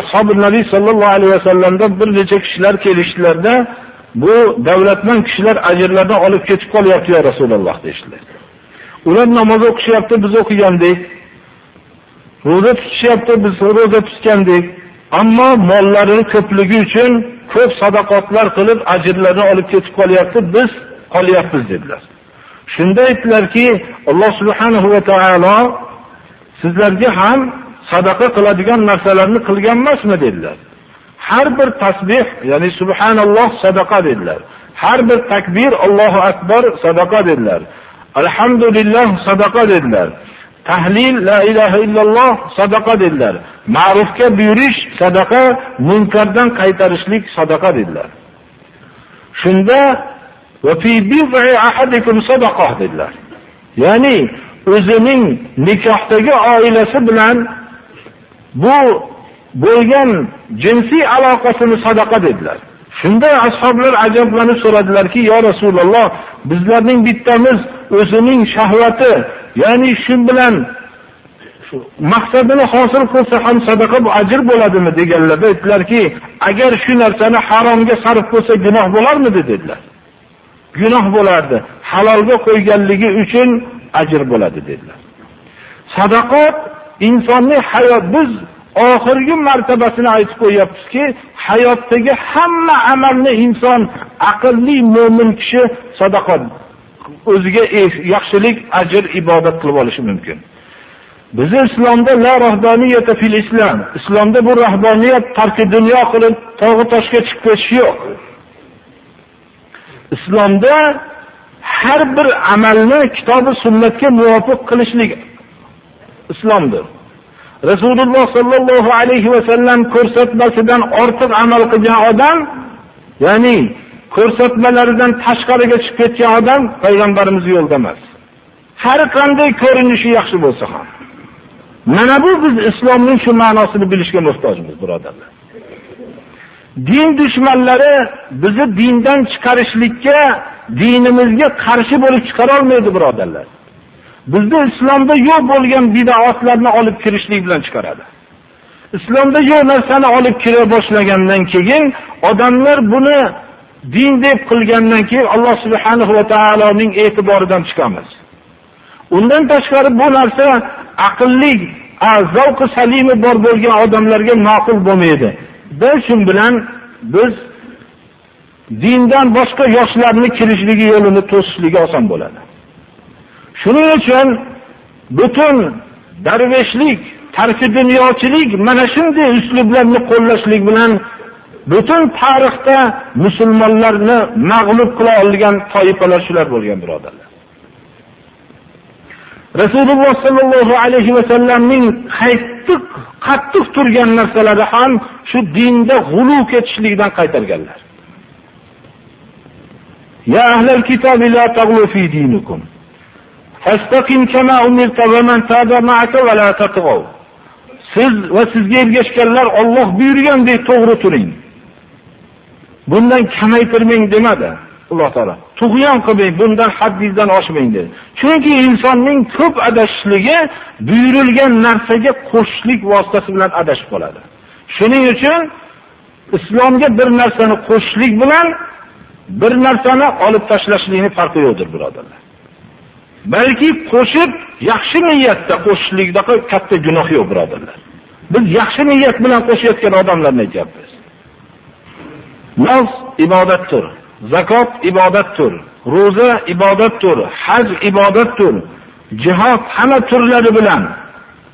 ashabul nabiy sollallohu alayhi vasallamdan bir necha kishilar kelishdilarda bu davlatman kishilar ajrlardan olib ketib qolyapti ya rasululloh deyishdilar. Ular namoz o'qishyapti biz o'qigandik. Ro'za tutishyapti biz ro'za tutgandik. Ammo mollarini ko'pligi uchun ko'p sadaqotlar qilib ajrlarni olib ketib qolyapti biz qolyapmiz dedilar. Shunda aytdilarki alloh subhanahu va taolo sizlarga ham sadaqa qiladigan narsalarni qilgan emasmi dedilar. Har bir tasbeh ya'ni subhanalloh sadaqa dedilar. Har bir takbir allohu akbar sadaqa dedilar. Alhamdulillah sadaqa dedilar. Tahlil la ilaha illalloh sadaqa dedilar. Ma'rufga buyurish sadaqa. Munkardan qaytarishlik sadaqa dedilar. Shunda dedilar. Ya'ni o'zining nikohdagi oilasi bilan bu bo'lgan jinsiy aloqasini sadaqa dedilar. Shunda ashoblar ajablanib so'radilarki "Ya rasululloh bizlarning bittamiz o'zining shahvati ya'ni shu bilan maqsadini hosil qilsa ham sadaqa bu ajr bo'ladimi? deganlarda aytdilarki agar shu narsani haromga sarf qilsa gunoh bo'larmidi? dedilar. Gunoh bo'lardi. Halolga qo'yganligi uchun ajr bo'ladi dedilar. Sadaqat insonning hayot biz oxirgi martabasini aytib qo'yyapmizki hayotdagi hamma amalni inson aqlli mo'min kishi sadaqat o'ziga yaxshilik ajr ibodat qilib olishi mumkin. Bizni islomda la rohboniyata fil islom islomda bu rahbaniyat tarki dunyo qilib tog'i toshga chiqib ketish yo'q. Islomda har bir amalni kitobi sunnatga muvofiq qilishlik islomdir. Rasululloh sollallohu alayhi vasallam ko'rsatmasidan ortiq amal qilgan odam ya'ni ko'rsatmalaridan tashqariga chiqib ketgan odam payg'ambarimiz yo'lida emas. Har qanday ko'rinishi yaxshi bo'lsa ham. Mana bu biz islomning shu ma'nosini bilishga muhtojmiz birodarlar. Din dushmanlari bizni dindan chiqarishlikka dinimizga qarshi bo'lib chiqarolmaydi birodarlar. Bizni islomda yo'q bo'lgan bidoatlarni olib kirishlik bilan chiqaradi. Islomda yo'q narsani olib kira boshlagandan keyin odamlar buni din deb qilgandan keyin alloh subhanahu va taoloning e'tiboridan chiqamiz. Undan tashqari bu narsa aqlli zavqi salimi bor bo'lgan odamlarga ma'qul bo'lmaydi. Shu bilan biz dindan boshqa yoshlarni kirishligi yo'lini to'sishligi oson bo'ladi. Shuning uchun butun darveshlik, tarki dunyochilik mana shunday uslublarni qo'llashlik bilan butun tarixda musulmonlarni mag'lub qila olgan toifalar shular bo'lgan birodarlar. Rasululloh sallallohu alayhi va sallamning qattiq qattiq turgan narsalari ham shu dinda g'ulu ketishlikdan qaytarganlar. Ya ahlal kitobi la taghlu fi dinikum. Fastaqim kama umirta va man tada ma'aka va la tatghaw. Siz va sizga ergashganlar Alloh buyurgandek to'g'ri turing. Bundan kamaytirmang demadi Alloh taolo. Tug'yon qilmang, bundan haddingizdan oshmang dedi. Chunki insonning ko'p adashishligi buyurilgan narsaga qo'shishlik vositasi bilan adashib qoladi. Shuning uchun islomga bir narsani qo'shishlik bilan bir narsani olib tashlashlikni farqi yo'qdir, birodarlar. Balki qo'shib yaxshi niyatda qo'shishlikdaqa katta gunoh yo'q birodarlar. Biz yaxshi niyat bilan qo'shayotgan odamlarni aytyapmiz namoz ibodatdir zakot ibodatdir ro'za ibodatdir haj ibodatdir jihod hamma turlari bilan.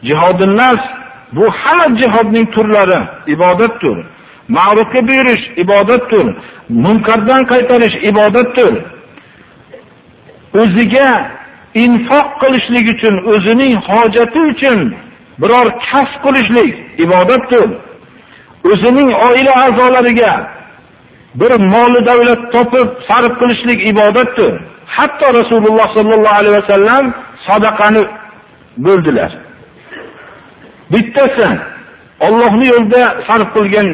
Jihodin nafs bu hamma jihodning turlari ibodatdir. Ma'rufga buyurish ibodatdir munkardan qaytarish ibodatdir. O'ziga infoq qilishlik uchun o'zining hojati uchun biror kasb qilishlik ibodatdir. O'zining oila a'zolariga bir moli davlat topib sarf qilishlik ibodatdir. Hatto rasululloh sollallohu alayhi vasallam sadaqani bo'ldilar. Bittasi ollohni yo'lida sarf qilgan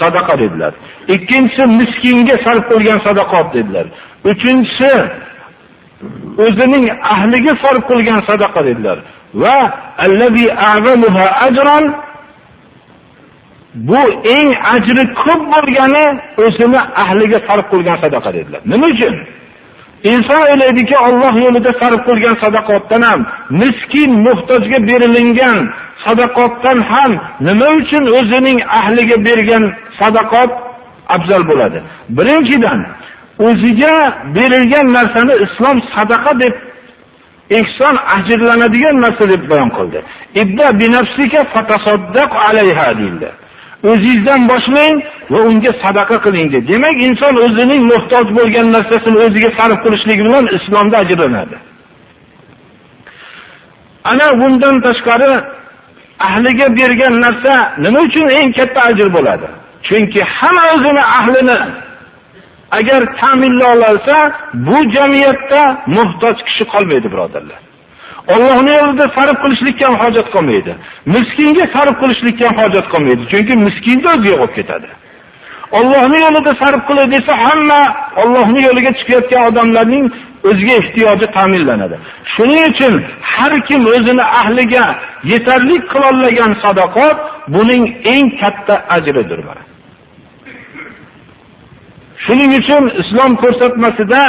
sadaqa dedilar. Ikkinchisi miskinga sarf qilgan sadaqot dedilar. Uchinchisi o'zining ahliga sarf qilgan sadaqa dedilar. Va allazi a'zamuha ajran bu eng ajri ko'p bo'lgani o'zini ahliga sarf qilgan sadaqa dedilar. Nima uchun? Inson o'ylaydiki olloh yo'lida sarf qilgan sadaqotdan ham miskin muhtojga berilingan sadaqotdan ham nima uchun o'zining ahliga bergan sadaqot afzal bo'ladi? Birinchidan o'ziga berilgan narsani islom sadaqa deb ehson ajrlanadigan narsa deb bayon qildi. Deyildi. O'zingizdan boshlang va unga sadaqa qiling dedi demak inson o'zining muhtoj bo'lgan narsasini o'ziga sarf qilishligi bilan islomda ajrlanadi. Ana bundan tashqari ahliga bergan narsa nima uchun eng katta ajr bo'ladi? Chunki hamma o'zini ahlini agar ta'minlanolsa, bu jamiyatda muhtoj kishi qolmaydi birodarlar. Allohning yo'lida sarf qilishlikka ham hojat qolmaydi. Miskinga sarf qilishlikka ham hojat qolmaydi chunki miskinda o'zi yo'qib ketadi. Allohning yo'lida sarf qilay desa hamma Allohning yo'liga chiqayotgan odamlarning o'ziga ehtiyoji ta'minlanadi. Shuning uchun har kim o'zini ahliga yetarli qilolmagan sadoqat buning eng katta ajridir mana shuning uchun islom ko'rsatmasida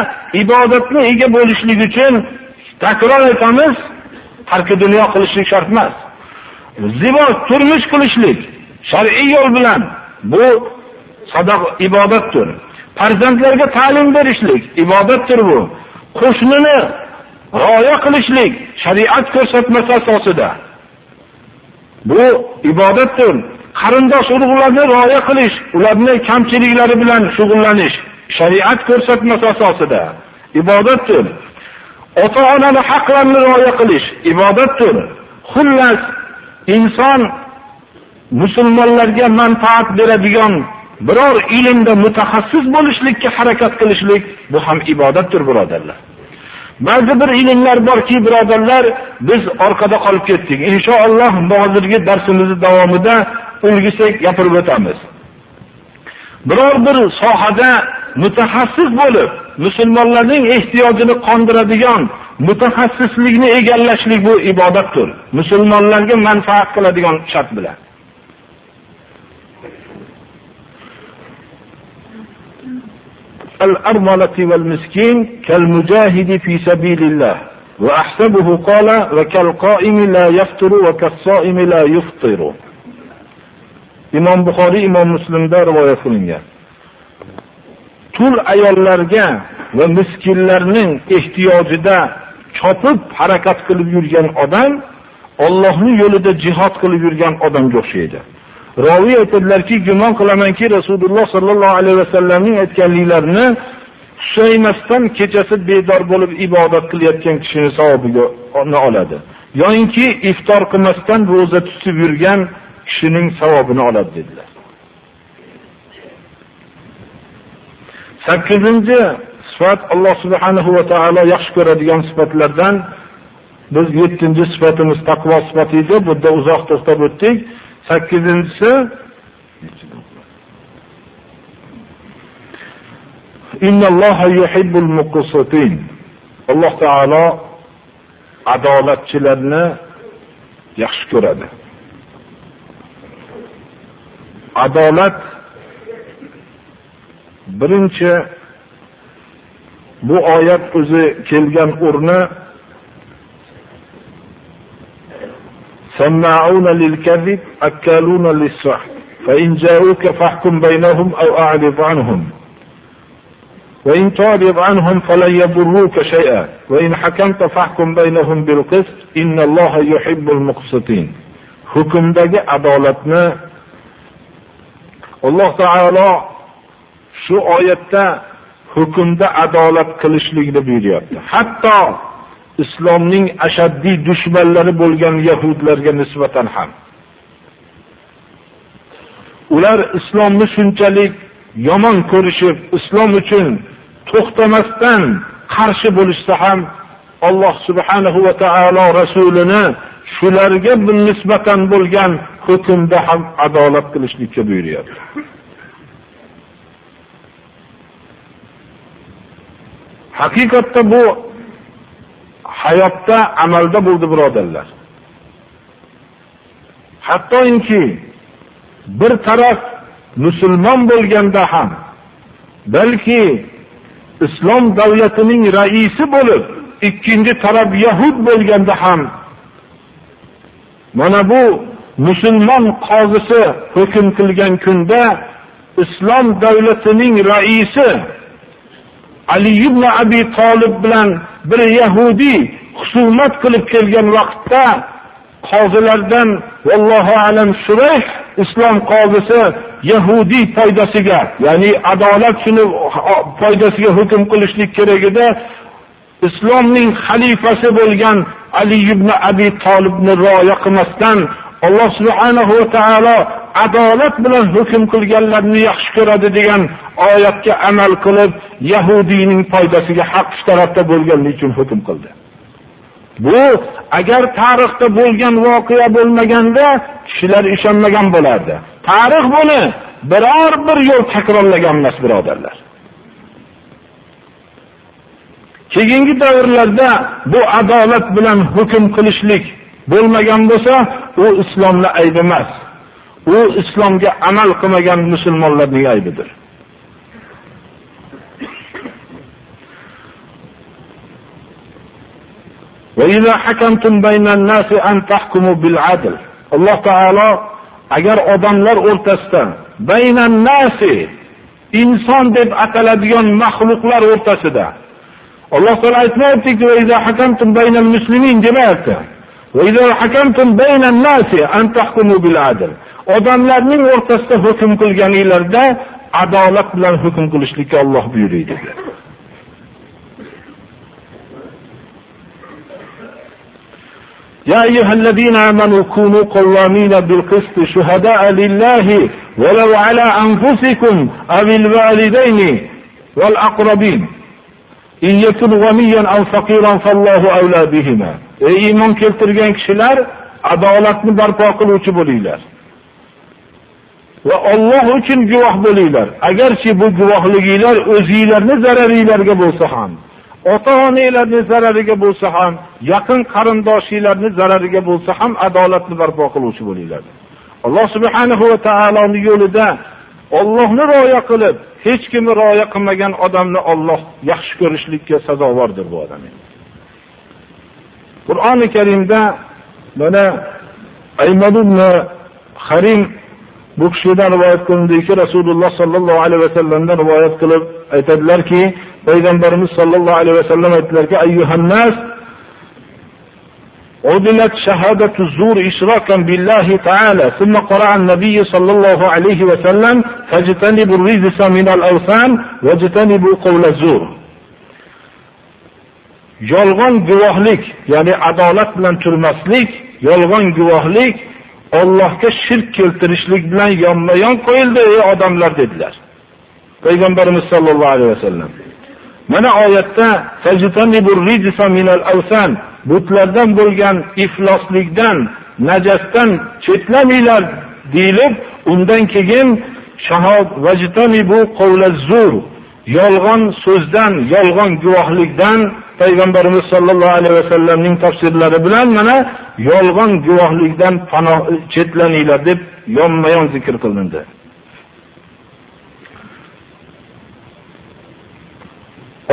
ibodatni ega bo'lishlik uchun takror aytamiz tarki dunyo qilishlik shart emas. Zibo turmush qilishlik shar'iy yo'l bilan bu sadaq ibodatdir. Farzandlarga ta'lim berishlik ibodatdir bu. Qo'shnini rioya qilishlik shariat ko'rsatmasi asosida. Bu ibodatdir. Qarindosh urug'larni rioya qilish ularni kamchiliklari bilan shug'ullanish shariat ko'rsatmasi asosida ibodatdir ota onani haqlarini rioya qilish ibodatdir xullas inson musulmonlarga manfaat beradigan biror ilmda mutaxassis bo'lishlikka harakat qilishlik bu ham ibodatdir birodarlar. Ba'zi bir ilmlar borki birodarlar biz orqada qolib ketdik. Inshaalloh hozirgi darsimizni davomida ulgisak gapirib o'tamiz biror bir sohada mutaxassis bo'lib musulmonlarning ehtiyojini qondiradigan mutaxassislikni egallashlik bu ibodatdir musulmonlarga manfaat qiladigan shart bilan الأرملة والمسكين كالمجاهد في سبيل الله وأحسبه قال وكالقائم لا يفطر وكالصائم لا يفطر imom buxoriy imom muslimda rivoyat qilingan. Tul ayollarga va miskinlarning ehtiyojida chopib harakat qilib yurgan odam ollohni yo'lida jihod qilib yurgan odamga o'xshaydi. Roviy aytadilarki gumon qilamanki rasululloh sollallohu alayhi vasallamning aytganliklarini susaymasdan kechasi bedor bo'lib ibodat qilayotgan kishini savobiga oladi. Yoyinki iftor qilmasdan ro'za tutib yurgan kishining savobini oladi dedilar. Sakkizinchi sifat alloh subhanahu va taolo yaxshi ko'radigan sifatlardan biz yettinchi sifatimiz taqvo sifati edi bu yerda uzoq to'xtab o'tdik. 8-inchisi Innalloha yuhibbul muqsitin. alloh taolo adolatchilarni yaxshi ko'radi. adolat birinchi bu oyat o'zi kelgan o'rni سماعون للكذب أكالون للسحت فإن جاءوك فاحكم بينهم أو أعرض عنهم وإن تعرض عنهم فلن يضروك شيئا وإن حكمت فاحكم بينهم بالقسط إن الله يحب المقسطين hukmdagi adolatni alloh taolo shu oyatda hukmda adolat qilishlikni buyuryapti. Hatto islomning ashaddiy dushmanlari bo'lgan yahudlarga nisbatan ham. Ular islomni shunchalik yomon ko'rishib islom uchun to'xtamasdan qarshi bo'lishsa ham alloh subhanahu va taolo rasulini shularga nisbatan bo'lgan hukmda ham adolat qilishlikka buyuryapti. Haqiqatda bu hayotda amalda bo'ldi birodarlar. Hattoki bir taraf musulmon bo'lganda ham balki islom davlatining raisi bo'lib ikkinchi taraf yahud bo'lganda ham mana bu musulmon qozisi hukm qilgan kunda islom davlatining raisi ali ibn abi Talib bilan bir yahudi husumat qilib kelgan vaqtda qozilardan vallohu alam Surayh islom qozisi yahudi foydasiga ya'ni adolat shuni foydasiga hukm qilishlik kerak edi. Islomning xalifasi bo'lgan ali ibn abi tolibni rioya qilmasdan alloh subhanahu va taolo adolat bilan hukm qilganlarni yaxshi ko'radi degan oyatga amal qilib yahudiyning foydasiga haq tarafda bo'lganligi uchun hukm qildi. Bu agar tarixda bo'lgan voqea bo'lmaganda kishilar ishonmagan bo'lardi. Tarix buni biror bir yo'l takrorlagan emas birodarlar. Keyingi davrlarda bu adolat bilan hukm qilishlik bo'lmagan bo'lsa u islomni aybi emas. U islomga amal qilmagan musulmonlarning aybidir? Alloh taolo agar odamlar o'rtasida baynannasi inson deb ataladigan maxluqlar o'rtasida الله تعالى اثنينتك وإذا حكمتم بين المسلمين demakdir وإذا حكمتم بين الناس أن تحكموا بالعدل. odamlarning o'rtasida hukm qilganinglarda adolat bilan hukm qilishlikka الله buyuradi. يا أيها الذين آمنوا كونوا قوامين بالقسط شهداء لله ولو على أنفسكم أو الوالدين والأقربين. إن يكن غنيا أو فقيرا فالله أولى بهما ey iymon keltirgan kishilar adolatni barpo qiluvchi bo'linglar va olloh uchun guvoh bo'linglar agarchi bu guvohliginglar o'zinglarni zararinglarga bo'lsa ham ota onanglarni zarariga bo'lsa ham yaqin qarindoshinglarni zarariga bo'lsa ham adolatni barpo qiluvchi bo'linglar alloh subhanahu va taoloni yo'lida ollohni rioya qilib hech kim rioya qilmagan odamni Alloh yaxshi ko'rishlikka sazovordir bu odam. Qur'oni karimda mana Aymad ibn harim bu kishidan rivoyat qilindiki rasululloh sallallohu alayhi vasallamdan rivoyat qilib aytadilarki payg'ambarimiz sallallohu alayhi vasallam aytdilarki ayyuhannas عدلت شهادة الزور إشراكا بالله تعالى ثم قرأ النبي صلى الله عليه وسلم فاجتنبوا الرجس من الأوثان واجتنبوا قول الزور yolg'on guvohlik ya'ni adolat bilan turmaslik yolg'on guvohlik ollohga shirk keltirishlik bilan yonma yon qo'yildi ey odamlar dedilar payg'ambarimiz sollallohu alayhi vasallam mana oyatda butlardan bo'lgan ifloslikdan najasdan chetlamanglar deyilib undan keyin yolg'on so'zdan yolg'on guvohlikdan payg'ambarimiz sollallohu alayhi vasallamning tafsirlari bilan mana yolg'on guvohlikdan panoh chetlaninglar deb yonma yon zikr qilindi.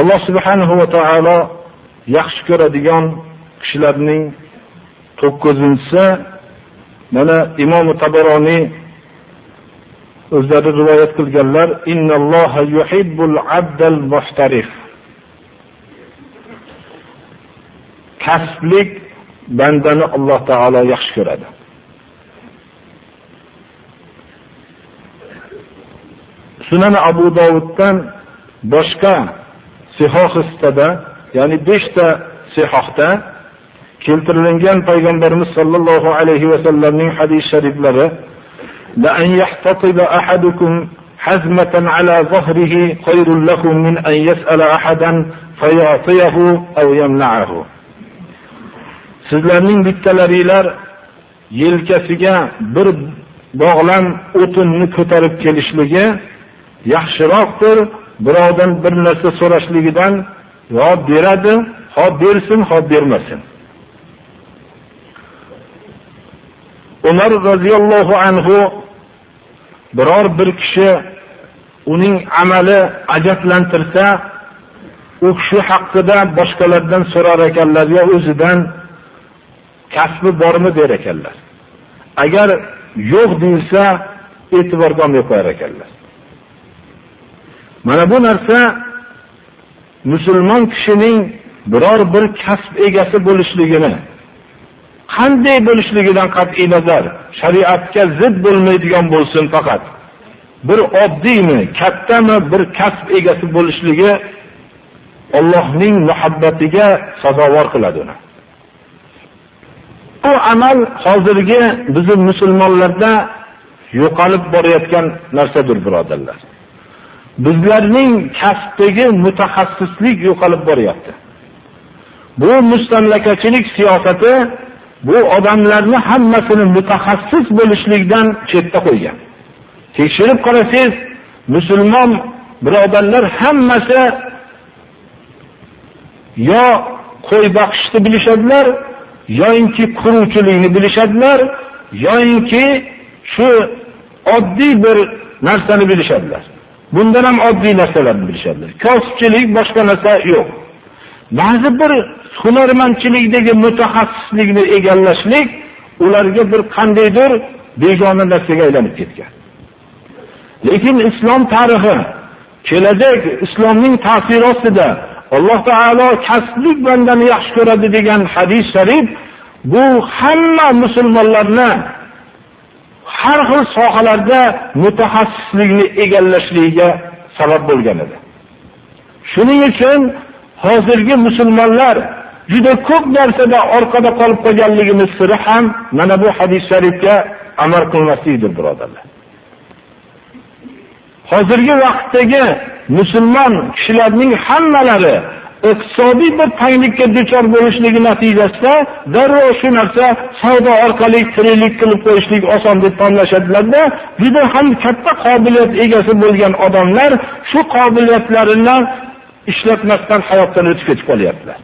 Alloh subhanahu va taolo yaxshi ko'radigan kishilarning 9-si mana Imom Tabaroniy o'zlari rivoyat qilganlar innalloha yuhibbul abdal muhtarif kasblik bandani Alloh taolo yaxshi ko'radi. Sunan Abu Dovuddan boshqa sahih istada, ya'ni 5 ta sahihda keltirilgan payg'ambarimiz sollallohu alayhi va sallamning hadis shariflari la an yahtatiba ahadukum hazmatan ala zahrihi khayrul lakum min an yas'ala ahadan fayatiyahu aw yamna'ahu Sizlarning bittalaringlar yelkasiga bir bog'lam o'tinni ko'tarib kelishligi yaxshiroqdir birovdan bir narsa so'rashligidan yo beradi, ho bersin, ho bermasin. Umar roziyallohu anhu biror bir kishi uning amali ajablantirsa u kishi haqida boshqalardan so'rar ekanlar yo o'zidan kasbi bormi der ekanlar. Agar yo'q deilsa, e'tiborga olmay qo'yar ekanlar. Mana bu narsa musulmon kishining biror bir kasb egasi bo'lishligini qanday bo'lishligidan qat'iy nazar. Shariatga zid bo'lmaydigan bo'lsin faqat. Bir oddiymi kattami bir kasb egasi bo'lishligi Allohning muhabbatiga sazovor qiladi uni. Bu amal hozirgi bizning musulmonlarda yo'qolib borayotgan narsadir birodarlar. Bizlarning kasbdagi mutaxassislik yo'qolib boryapti. Bu mustamlakachilik siyosati bu odamlarni hammasini mutaxassis bo'lishlikdan chetda qo'ygan. Tekshirib qarasangiz musulmon birodarlar hammasi yo qo'y boqishni bilishadilar yoinki quruvchilikni bilishadilar yoinki shu oddiy bir narsani bilishadilar. Bundan ham oddiy narsalarni bilishadilar. Kasbchilik boshqa narsa yo'q. Ba'zi bir hunarmandchilikdagi mutaxassislikni egallashlik ularga bir qandaydir begona narsaga aylanib ketgan. Lekin islom tarixi kelajak islomning ta'siri ostida alloh taolo kasblik bandani yaxshi ko'radi degan hadis sharif bu hamma musulmonlarni har xil sohalarda mutaxassislikni egallashligiga sabab bo'lgan edi. Shuning uchun hozirgi musulmonlar juda ko'p narsada orqada qolib qolganligimiz siri ham mana bu hadis sharifga amal qilmaslikdir birodarlar. Hozirgi vaqtdagi musulmon kishilarning hammalari iqtisodiy bir tanglikka duchor bo'lishligi natijasida darrov shu narsa savdo orqali tiriklik qilib qo'yishlik oson deb tanlashadilarda juda ham katta qobiliyat egasi bo'lgan odamlar shu qobiliyatlarini ishlatmasdan hayotdan o'tib ketib qolyaptilar.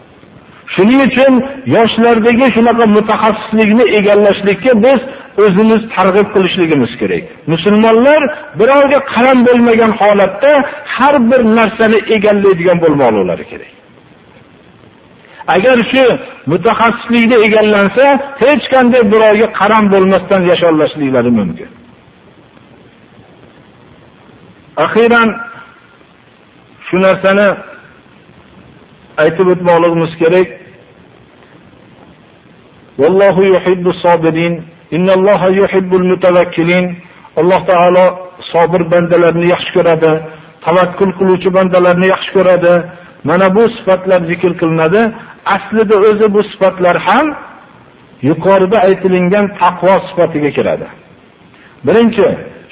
Shuning uchun yoshlardagi shunaqa mutaxassislikni egallashlikka biz o'zimiz targ'ib qilishligimiz kerak. Musulmonlar birovga qaram bo'lmagan holatda har bir narsani egallaydigan bo'lmoqlari kerak. Agar shu mutaxassislikni egallansa hech qanday birovga qaram bo'lmasdan yasholashliklari mumkin. Axiran shu narsani aytib o'tmoqligimiz kerak. Vallohu yuhibbus sobirin innalloha yuhibbul mutawakkilin. Alloh taolo sobir bandalarni yaxshi ko'radi. Tavakkul qiluvchi bandalarni yaxshi ko'radi. Mana bu sifatlar zikr qilinadi. Aslida o'zi bu sifatlar ham yuqorida aytilingan taqvo sifatiga kiradi. Birinchi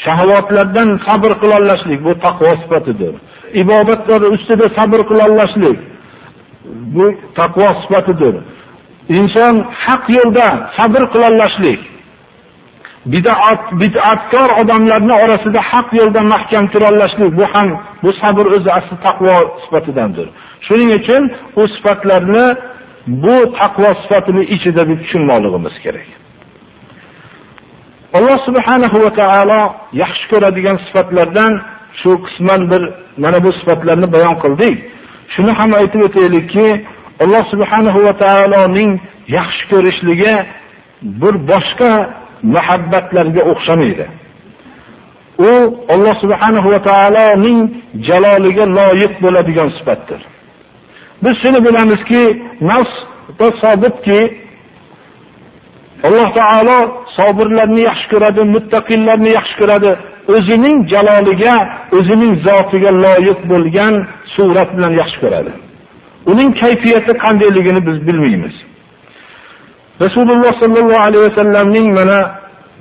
shahvatlardan sabr qilolmaslik bu taqvo sifatidir. Ibodatlar ustida sabr qilolmaslik bu taqvo sifatidir. Inson haq yo'lda sabr qilolmaslik bidat bid'atkor odamlarni orasida haq yo'lda mahkam turolmaslik bu ham bu sabr o'zi asli taqvo sifatidandir. Shuning uchun u sifatlarni bu taqvo sifatini ichida deb tushunmoqligimiz kerak. Alloh subhanahu va taolo yaxshi ko'radigan sifatlardan shu qisman bir mana bu sifatlarni bayon qildik. Shuni ham aytib o'taylikki alloh subhanahu va taoloning yaxshi ko'rishligi bir boshqa muhabbatlarga o'xshamaydi. U alloh subhanahu va taoloning jaloliga loyiq bo'ladigan sifatdir. Biz shuni bilamizki nafsda sabitki alloh taolo sobirlarni yaxshi ko'radi muttaqillarni yaxshi ko'radi. O'zining jaloliga o'zining zotiga loyiq bo'lgan surat bilan yaxshi ko'radi. uning kayfiyati qandayligini biz bilmaymiz rasululloh sollallohu alayhi vasallamning mana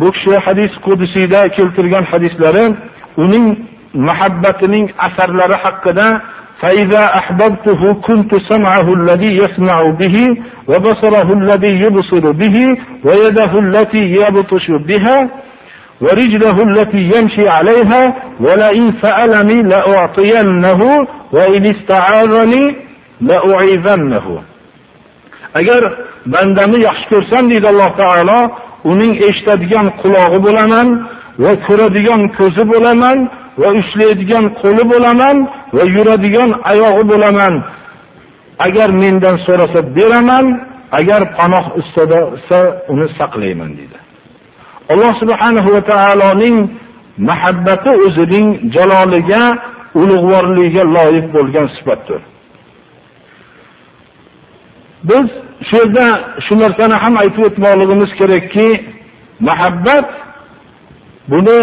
bu kishi hadis qudusiyda keltirgan hadislari uning muhabbatining asarlari haqida فإذا أحببته كنت سمعه الذي يسمع به وبصره الذي يبصر به ويده التي يبطش بها ورجله التي يمشي عليها ولئن سألني لأعطينه وإن استعاذني لأعيذنه agar bandamni yaxshi ko'rsam deydi alloh taolo uning eshitadigan qulog'i bo'laman va ko'radigan ko'zi bo'laman va ushlaydigan qo'li bo'laman va yuradigan oyog'i bo'laman agar mendan so'rasa beraman agar panoh istasa uni saqlayman deydi alloh subhanahu va taoloning muhabbati o'zining jaloliga ulug'vorligiga loyiq bo'lgan sifatdir biz shu yerda shu narsani ham aytib o'tmoqligimiz kerakki muhabbat buni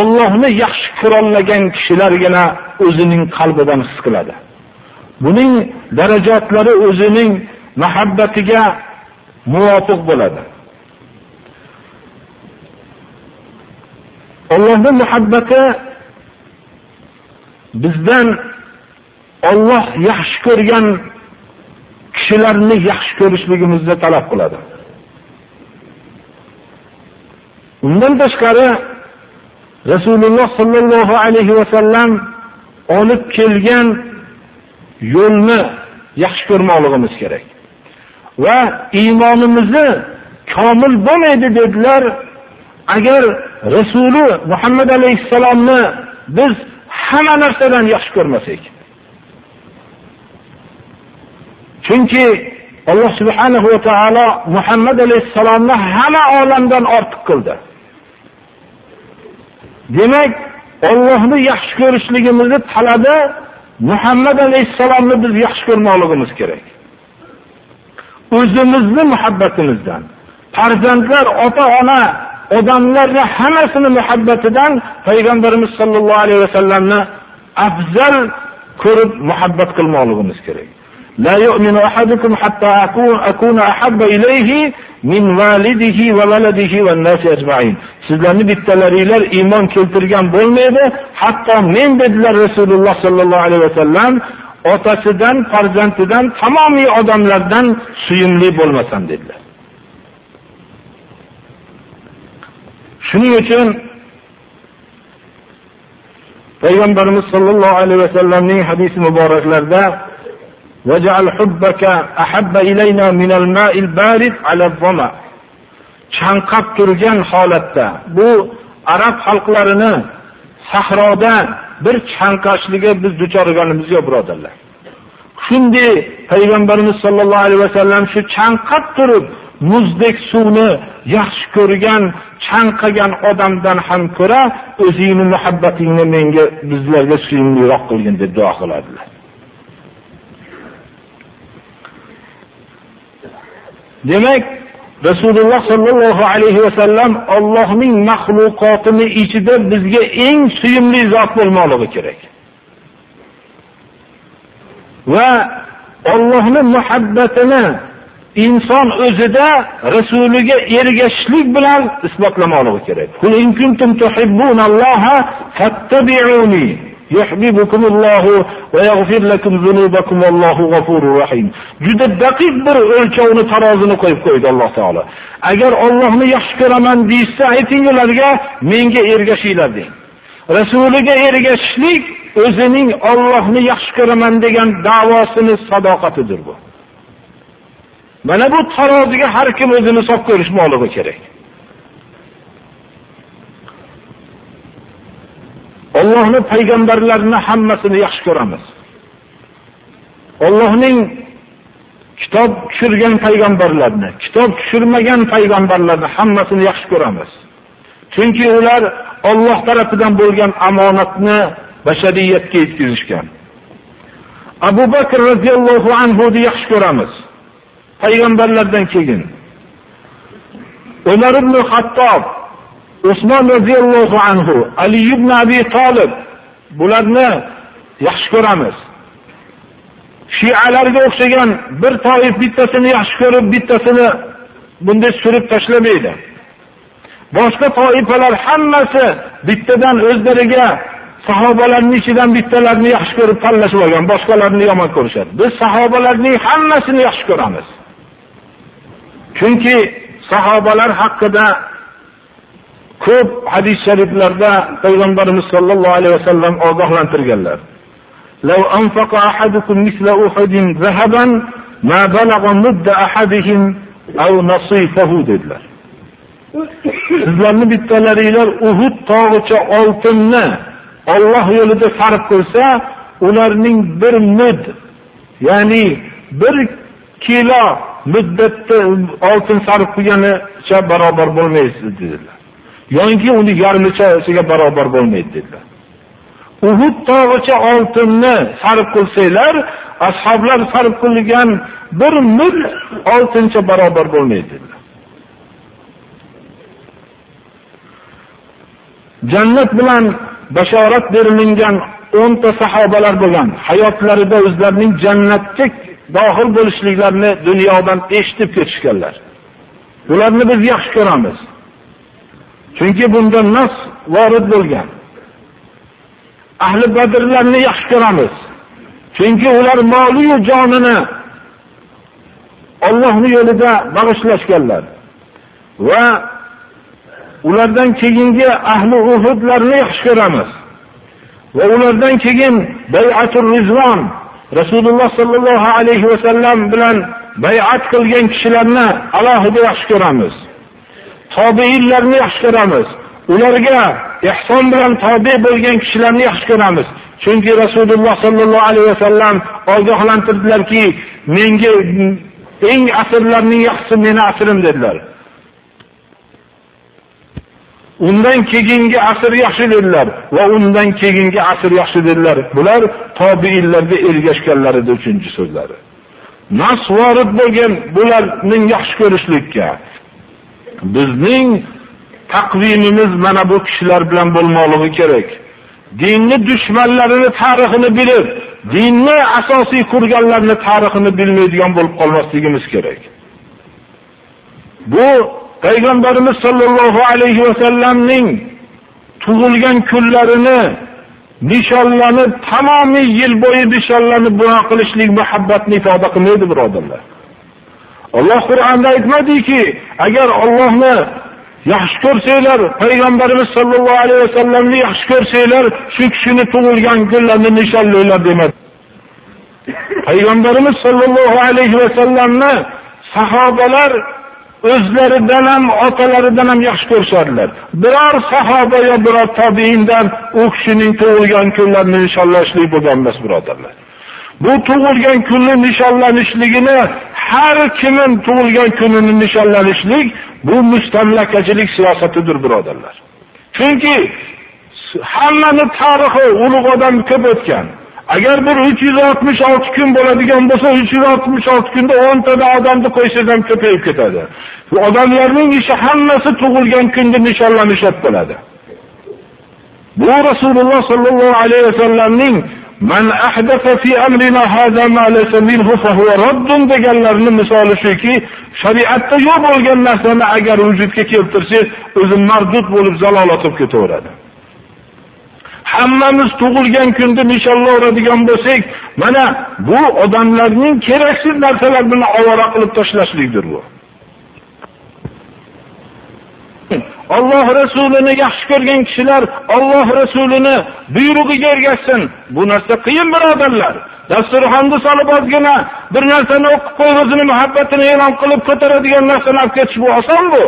Allohni yaxshi ko'rolmagan kishilargina o'zining qalbidan his qiladi. Buning darajatlari o'zining muhabbatiga muvofiq bo'ladi. Allohning muhabbati bizdan Alloh yaxshi ko'rgan kishilarni yaxshi ko'rishligimizni talab qiladi. Undan tashqari Rasululloh sollallohu alayhi va sallam olib kelgan yo'lni yaxshi ko'rmoqligimiz kerak. Va iymonimizni komil bo'lmaydi dedilar. Agar Rasuli Muhammad alayhissalomni biz hamma narsadan yaxshi ko'rmasak. Chunki Alloh subhanahu va taolo Muhammad alayhisalomni hamma olamdan ortiq qildi. Demak, Allohni yaxshi ko'rishligimizni talabi Muhammad alayhisalomni biz yaxshi ko'rmoqligimiz kerak. O'zimizni muhabbatimizdan, farzandlar, ota-ona, odamlarni hammasini muhabbatidan payg'ambarimiz sollallohu alayhi vasallamni afzal ko'rib muhabbat qilmoqligimiz kerak. لا يؤمن أحدكم حتى أكون أحب إليه من والده وولده والناس أجمعين sizlarni bittalaringlar iymon keltirgan bo'lmaydi hatto men dedilar rasululloh sollallohu alayhi vasallam otasidan farzandidan tamomiy odamlardan suyumli bo'lmasam dedilar shuning uchun payg'ambarimiz sollallohu alayhi vasallamning hadisi muboraklarida وجعل حبك أحب إلينا من الماء البارد على الظمأ chanqab turgan holatda bu arab xalqlarini sahroda bir chanqashligi biz duchor bo'lganimiz yo'q birodarlar shunday payg'ambarimiz sollallohu alayhi vasallam shu chanqab turib muzdek suvni yaxshi ko'rgan chanqagan odamdan ham ko'ra o'zingni muhabbatingni menga bizlarga suyumliroq qilgin deb duo qiladilar Demak rasululloh sollallohu alayhi vasallam Allohning maxluqotini ichida bizga eng suyimli zot bo'lmoqligi kerak. Va Allohning muhabbatini inson o'zida rasuliga ergashishlik bilan isbotlamoqligi kerak. Juda daqiq bir o'lchovni tarozini qo'yib qo'ydi alloh taolo agar Allohni yaxshi ko'raman deysa, ayting ularga menga ergashinglar deng rasuliga ergashishlik o'zining Allohni yaxshi ko'raman degan davosini sadoqatidir bu mana bu taroziga har kim o'zini solib ko'rishmoqligi kerak Allohning payg'ambarlarini hammasini yaxshi ko'ramiz. Allohning kitob tushirgan payg'ambarlarni, kitob tushirmagan payg'ambarlarni hammasini yaxshi ko'ramiz. Chunki ular Alloh tarafidan bo'lgan omonatni bashariyatga yetkazishgan. Abu Bakr radhiyallohu anhu ni yaxshi ko'ramiz. Payg'ambarlardan keyin. Umar ibn Xattob Usmon roziyallohu anhu, Ali ibn Abi Talib bularni yaxshi ko'ramiz. Shialarga o'xshagan bir toif bittasini yaxshi ko'rib, bittasini bunday surib tashlamaydi. Boshqa toifalar hammasi bittadan o'zlariga sahobalarning ichidan bittalarni yaxshi ko'rib tanlashib olgan, boshqalarini yomon ko'rishadi. Biz sahobalarning hammasini yaxshi ko'ramiz. Chunki sahobalar haqida Ko'p hadis shariflarda payg'ambarimiz sollallohu alayhi vasallam ogohlantirganlar. "Law anfaqa ahadukum misla Uhudin zahaban ma balagha mudda ahadihim aw nasifahu" dedilar. Sizlarni bittalaringlar Uhud tog'icha oltinni Alloh yo'lida sarf qilsa, ularning bir mud, ya'ni bir kilo muddatda oltin sarf qilganicha barobar bo'lmaysiz dedilar. Yoki uni yarmichasiga barobar bo'lmaydi dedilar. Uhud tog'icha oltinni sarf qilsanglar ashoblar sarf qilgan bir mil oltincha barobar bo'lmaydi dedilar. Jannat bilan bashorat berilingan o'nta sahobalar bo'lgan hayotlarida o'zlarining jannatga dohil bo'lishliklarini dunyodan eshitib ketishganlar. Ularni biz yaxshi ko'ramiz. Chunki bunda nas vorid bo'lgan. Ahli badrlarni yaxshi ko'ramiz. Chunki ular moliyu jonini Allohning yo'lida bag'ishlashganlar. Va ulardan keyingi ahli uhudlarni yaxshi ko'ramiz. Va ulardan keyin bayatul rizvon rasululloh sollallohu alayhi vasallam bilan bayat qilgan kishilarni alohida yaxshi ko'ramiz. Tobeinlarni yaxshi ko'ramiz. Ularga ehson bilan tobe bo'lgan kishilarni yaxshi ko'ramiz. Chunki rasululloh sollallohu alayhi vasallam ogohlantirdilarki menga eng asrlarning yaxshisi meni asrim dedilar. Undan keyingi asr yaxshi dedilar va undan keyingi asr yaxshi dedilar. Bular tobiinlarga ergashganlar edi uchinchi so'zlari. Nas vorid bo'lgan bularning yaxshi ko'rishlikka bizning taqvimimiz mana bu kishilar bilan bo'lmoqligi kerak. Dinni dushmanlarini tarixini bilib dinni asosiy qurganlarni tarixini bilmaydigan bo'lib qolmasligimiz kerak. Bu payg'ambarimiz sollallohu alayhi vasallamning tug'ilgan kunlarini nishonlanib tamomiy yil bo'yi nishonlanib duo qilishlik muhabbatni ifoda qilmaydi birodarlar. Alloh qur'onda aytmadiki agar Allohni yaxshi ko'rsanglar payg'ambarimiz sollallohu alayhi vasallamni yaxshi ko'rsanglar shu kishini tug'ilgan kunlarni nishonlanglar demadi. Payg'ambarimiz sollallohu alayhi vasallamni sahobalar o'zlaridan ham otalaridan ham yaxshi ko'rishardilar biror sahoba yo biror tabiindan u kishining tug'ilgan kunlarini nishonlashlik bo'lgan emas birodarlar. Bu tug'ilgan kunni nishonlanishligini har kimin tug'ilgan kunini nishonlanishlik bu mustamlakachilik siyosatidir birodarlar. Chunki hammani tarixi ulug' odam ko'p o'tgan. Agar bir uch yuz oltmish olti kun bo'ladigan bo'lsa uch yuz oltmish olti kunda o'ntada odamni qo'ysangiz ham ko'payib ketadi. Odamlarning ishi hammasi tug'ilgan kunda nishonlanishlab bo'ladi. Bu rasululloh sollallohu alayhi vasallamning man ahdatha fi amrina hada ma laysa minhu fahuwa raddun deganlarning misoli shuki shariatda yo'q bo'lgan narsani agar vujudga keltirsangiz o'zi mardud bo'lib zalolat ketaveradi. Hammamiz tug'ilgan kunda inshaalloh radigan bo'lsak mana bu odamlarning keraksiz narsalar bilan ovora qilib tashlashlikdir bu. Alloh rasulini yaxshi ko'rgan kishilar Alloh rasulini buyrug'iga ergashsin bu narsa qiyin birodarlar. Dasturxonni solib ozgina bir narsani o'qib qo'yib o'zini muhabbatini e'lon qilib ko'taradigan narsani olib ketish bu oson bu.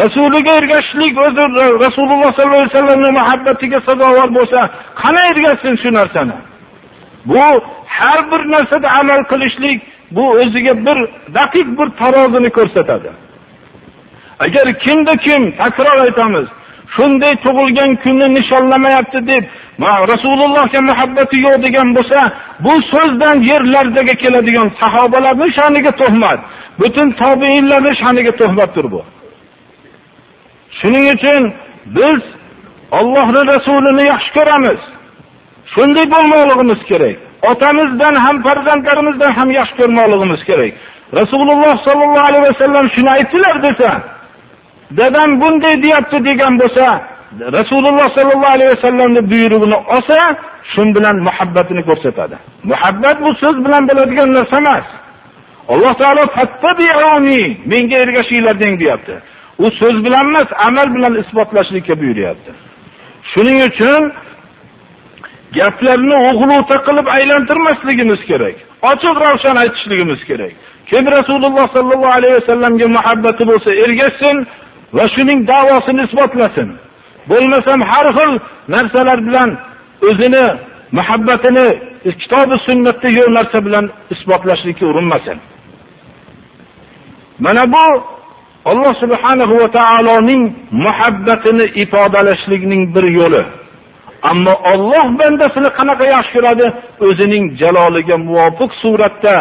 Rasuliga ergashishlik o'zi rasululloh sollallohu alayhi vasallamning muhabbatiga sazovor bo'lsa qani ergashsin shu narsani? Bu har bir narsada amal qilishlik bu o'ziga bir daqiq bir tarozini ko'rsatadi. Agar kimda kim takror aytamiz shunday tug'ilgan kunni nishonlamayapti deb rasulullohga muhabbati yo'q degan bo'lsa bu so'zdan yerlardagi keladigan sahobalarni sha'niga tuhmat butun tobeinlarni sha'niga tuhmatdir bu. Shuning uchun biz ollohni rasulini yaxshi ko'ramiz. Shunday bo'lmoqligimiz kerak. Otamizdan ham farzandlarimizdan ham yaxshi ko'rmoqligimiz kerak. Rasululloh sollallohu alayhi vasallam shuni aytdilar desa dadam bunday deyapti degan bo'lsa rasululloh sollallohu alayhi vasallamni buyrug'ini olsa shu bilan muhabbatini ko'rsatadi. Muhabbat bu so'z bilan bo'ladigan narsa emas. Alloh taolo menga ergashinglar deng deyapti. U so'z bilan emas amal bilan isbotlashlikka buyuryapti. Shuning uchun gaplarni o'g'luta qilib aylantirmasligimiz kerak ochiq ravshan aytishligimiz kerak. Kim rasululloh sollallohu alayhi vasallamga muhabbati bo'lsa ergashsin va shuning davosini isbotlasin. Bo'lmasam har xil narsalar bilan o'zini muhabbatini kitobi sunnatda yo'q narsa bilan isbotlashlikka urinmasin. Mana bu alloh subhanahu va taoloning muhabbatini ifodalashlikning bir yo'li. Ammo Alloh bandasini qanaqa yaxshi ko'radi? O'zining jaloliga muvofiq suratda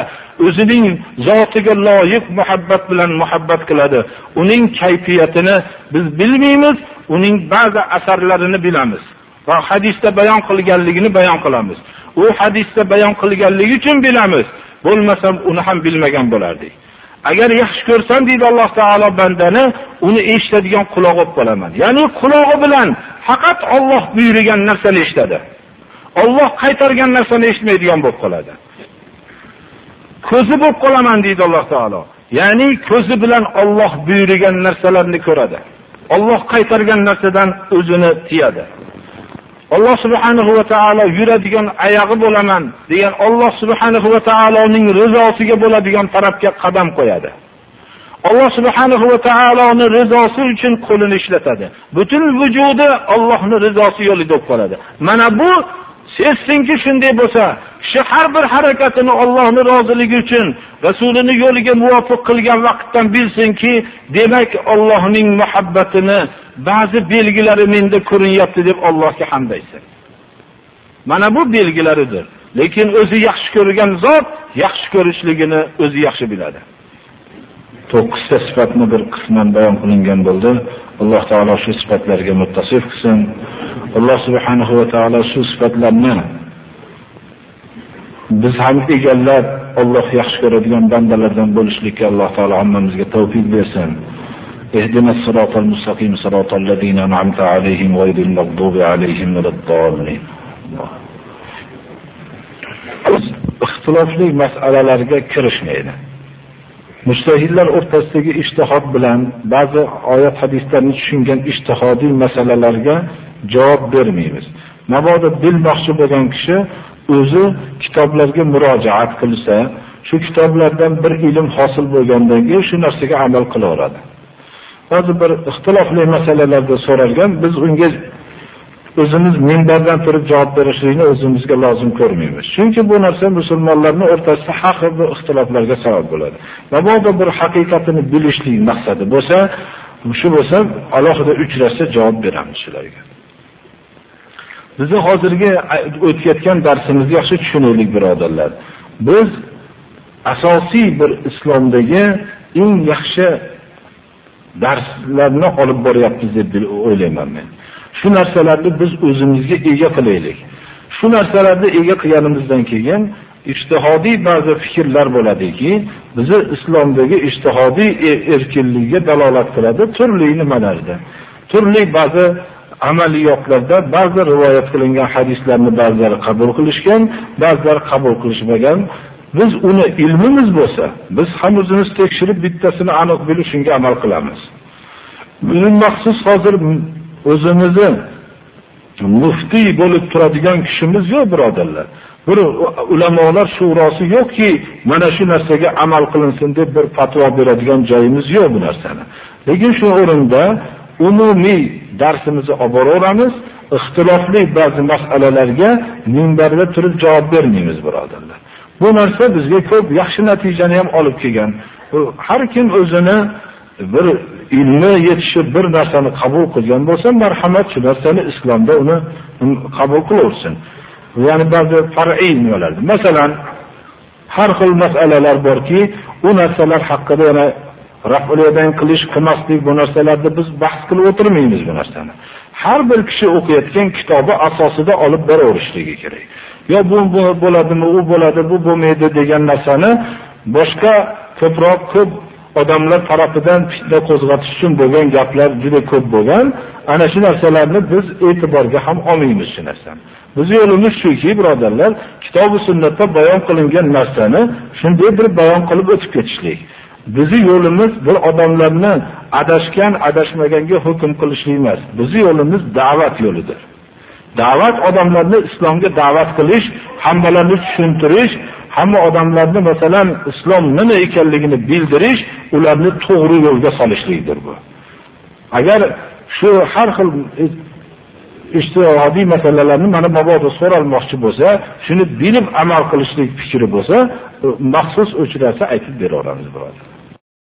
o'zining zotiga loyiq muhabbat bilan muhabbat qiladi. Uning kayfiyatini biz bilmaymiz uning ba'zi asarlarini bilamiz va hadisda bayon qilganligini bayon qilamiz. U hadisda bayon qilganligi uchun bilamiz bo'lmasam uni ham bilmagan bo'lardik. Agar yaxshi ko'rsam deydi alloh taolo bandani uni eshitadigan quloq bo'lib qolaman. Ya'ni qulog'i bilan faqat Alloh buyurgan narsani eshitadi. Alloh qaytargan narsani eshitmaydigan bo'lib qoladi. Ko'zi bo'lib qolaman deydi alloh taolo. Ya'ni ko'zi bilan Alloh buyurgan narsalarni ko'radi. Alloh qaytargan narsadan o'zini tiyadi. Alloh subhanahu va taolo yuradigan oyog'i bo'laman degan Alloh subhanahu va taoloning rizosiga bo'ladigan tarafga qadam qo'yadi. Alloh subhanahu va taoloning rizosi uchun qo'lini ishlatadi. Butun vujudi Allohning rizosi yo'lida bo'lib qoladi. Mana bu sezsinki shunday bo'lsa kishi har bir harakatini Allohning roziligi uchun rasulini yo'liga muvofiq qilgan vaqtdan bilsinki demak Allohning muhabbatini ba'zi belgilari menda ko'rinyapti deb allohga hamd aytsin mana bu belgilaridir. Lekin o'zi yaxshi ko'rgan zot yaxshi ko'rishligini o'zi yaxshi biladi. to'qqizta sifatni bir qisman bayon qilingan bo'ldi alloh taolo shu sifatlarga muttasif qilsin alloh subhanahu va taolo shu sifatlarni biz ham egallab Alloh yaxshi ko'radigan bandalardan bo'lishlikka alloh taolo hammamizga tavfiq bersin اهدنا الصراط المستقيم صراط الذين أنعمت عليهم غير المغضوب عليهم ولا الضالين ixtilofli masalalarga kirishmaydi Mujtahidlar o'rtasidagi ijtihod bilan ba'zi oyat hadislarni tushungan ijtihodiy masalalarga javob bermaymiz. Mabodo bilmoqchi bo'lgan kishi o'zi kitoblarga murojaat qilsa shu kitoblardan bir ilm hosil bo'lgandan keyin shu narsaga amal qilaveradi. Ba'zi bir ixtilofli masalalarda so'ralgan biz unga o'zimiz minbardan turib javob berishlikni o'zimizga lozim ko'rmaymiz. Chunki bu narsa musulmonlarni o'rtasida haq va ixtiloflarga sabab bo'ladi. Mabodo bir haqiqatini bilishlik maqsadi bo'lsa shu bo'lsa alohida uchrashsa javob beramiz shularga. Bizni hozirgi o'tayotgan darsimizni yaxshi tushunaylik birodarlar biz asosiy bir islomdagi eng yaxshi darslarni olib boryapmiz deb o'ylayman men shu narsalarni biz o'zimizga ega qilaylik. Shu narsalarni ega qilganimizdan keyin ijtihodiy ba'zi fikrlar bo'ladiki bizni islomdagi ijtihodiy e-, erkinlikka dalolat qiladi turli nimalarda. Turli ba'zi amaliyotlarda ba'zi rivoyat qilingan hadislarni ba'zilari qabul qilishgan ba'zilari qabul qilishmagan. Biz uni ilmimiz bo'lsa biz ham o'zimiz tekshirib bittasini aniq bilib shunga amal qilamiz. Maxsus hozir o'zimizni muftiy bo'lib turadigan kishimiz yo'q birodarlar. Bir ulamolar shurosi yo'qki mana shu narsaga amal qilinsin deb bir fatvo beradigan joyimiz yo'q bu narsani. Lekin shu o'rinda umumiy darsimizni olib boraveramiz ixtilofli ba'zi masalalarga minbarda turib javob bermaymiz birodarlar. Bu narsa bizga ko'p yaxshi natijani ham olib kelgan. Har kim o'zini bir ilmi yetishib bir narsani qabul qilgan bo'lsa marhamat shu narsani islomda uni qabul qilaversin. Ya'ni ba'zi far'iy nimalar masalan har xil masalalar borki u narsalar haqida yana rafulyadan qilish qilmaslik bu narsalarda biz bahs qilib o'tirmaymiz bu narsani. Har bir kishi o'qiyotgan kitobi asosida olib boraverishligi kerak. Yo bu bo'ladimi u bo'ladi bu bo'lmaydi degan narsani boshqa ko'proq ko'p odamlar tarafidan fitna qo'zg'atish uchun bo'lgan gaplar juda ko'p bo'lgan. Ana shu narsalarni biz e'tiborga ham olmaymiz shu narsani. Bizni yo'limiz shuki birodarlar kitob va sunnatda bayon qilingan narsani shunday bir bayon qilib o'tib ketishlik. Bizi yo'limiz bir odamlarni adashgan adashmaganga hukm qilishlik emas. Bizi yo'limiz da'vat yo'lidir. Da'vat odamlarni islomga da'vat qilish hammalarni tushuntirish hamma odamlarni masalan islom nima ekanligini bildirish ularni to'g'ri yo'lga solishlikdir bu. Agar shu har xil e, ijtihodiy masalalarni mana mabodo so'ralmoqchi bo'lsa shuni bilib amal qilishlik fikri bo'lsa e, maxsus uchrasa aytib beraveramiz birodar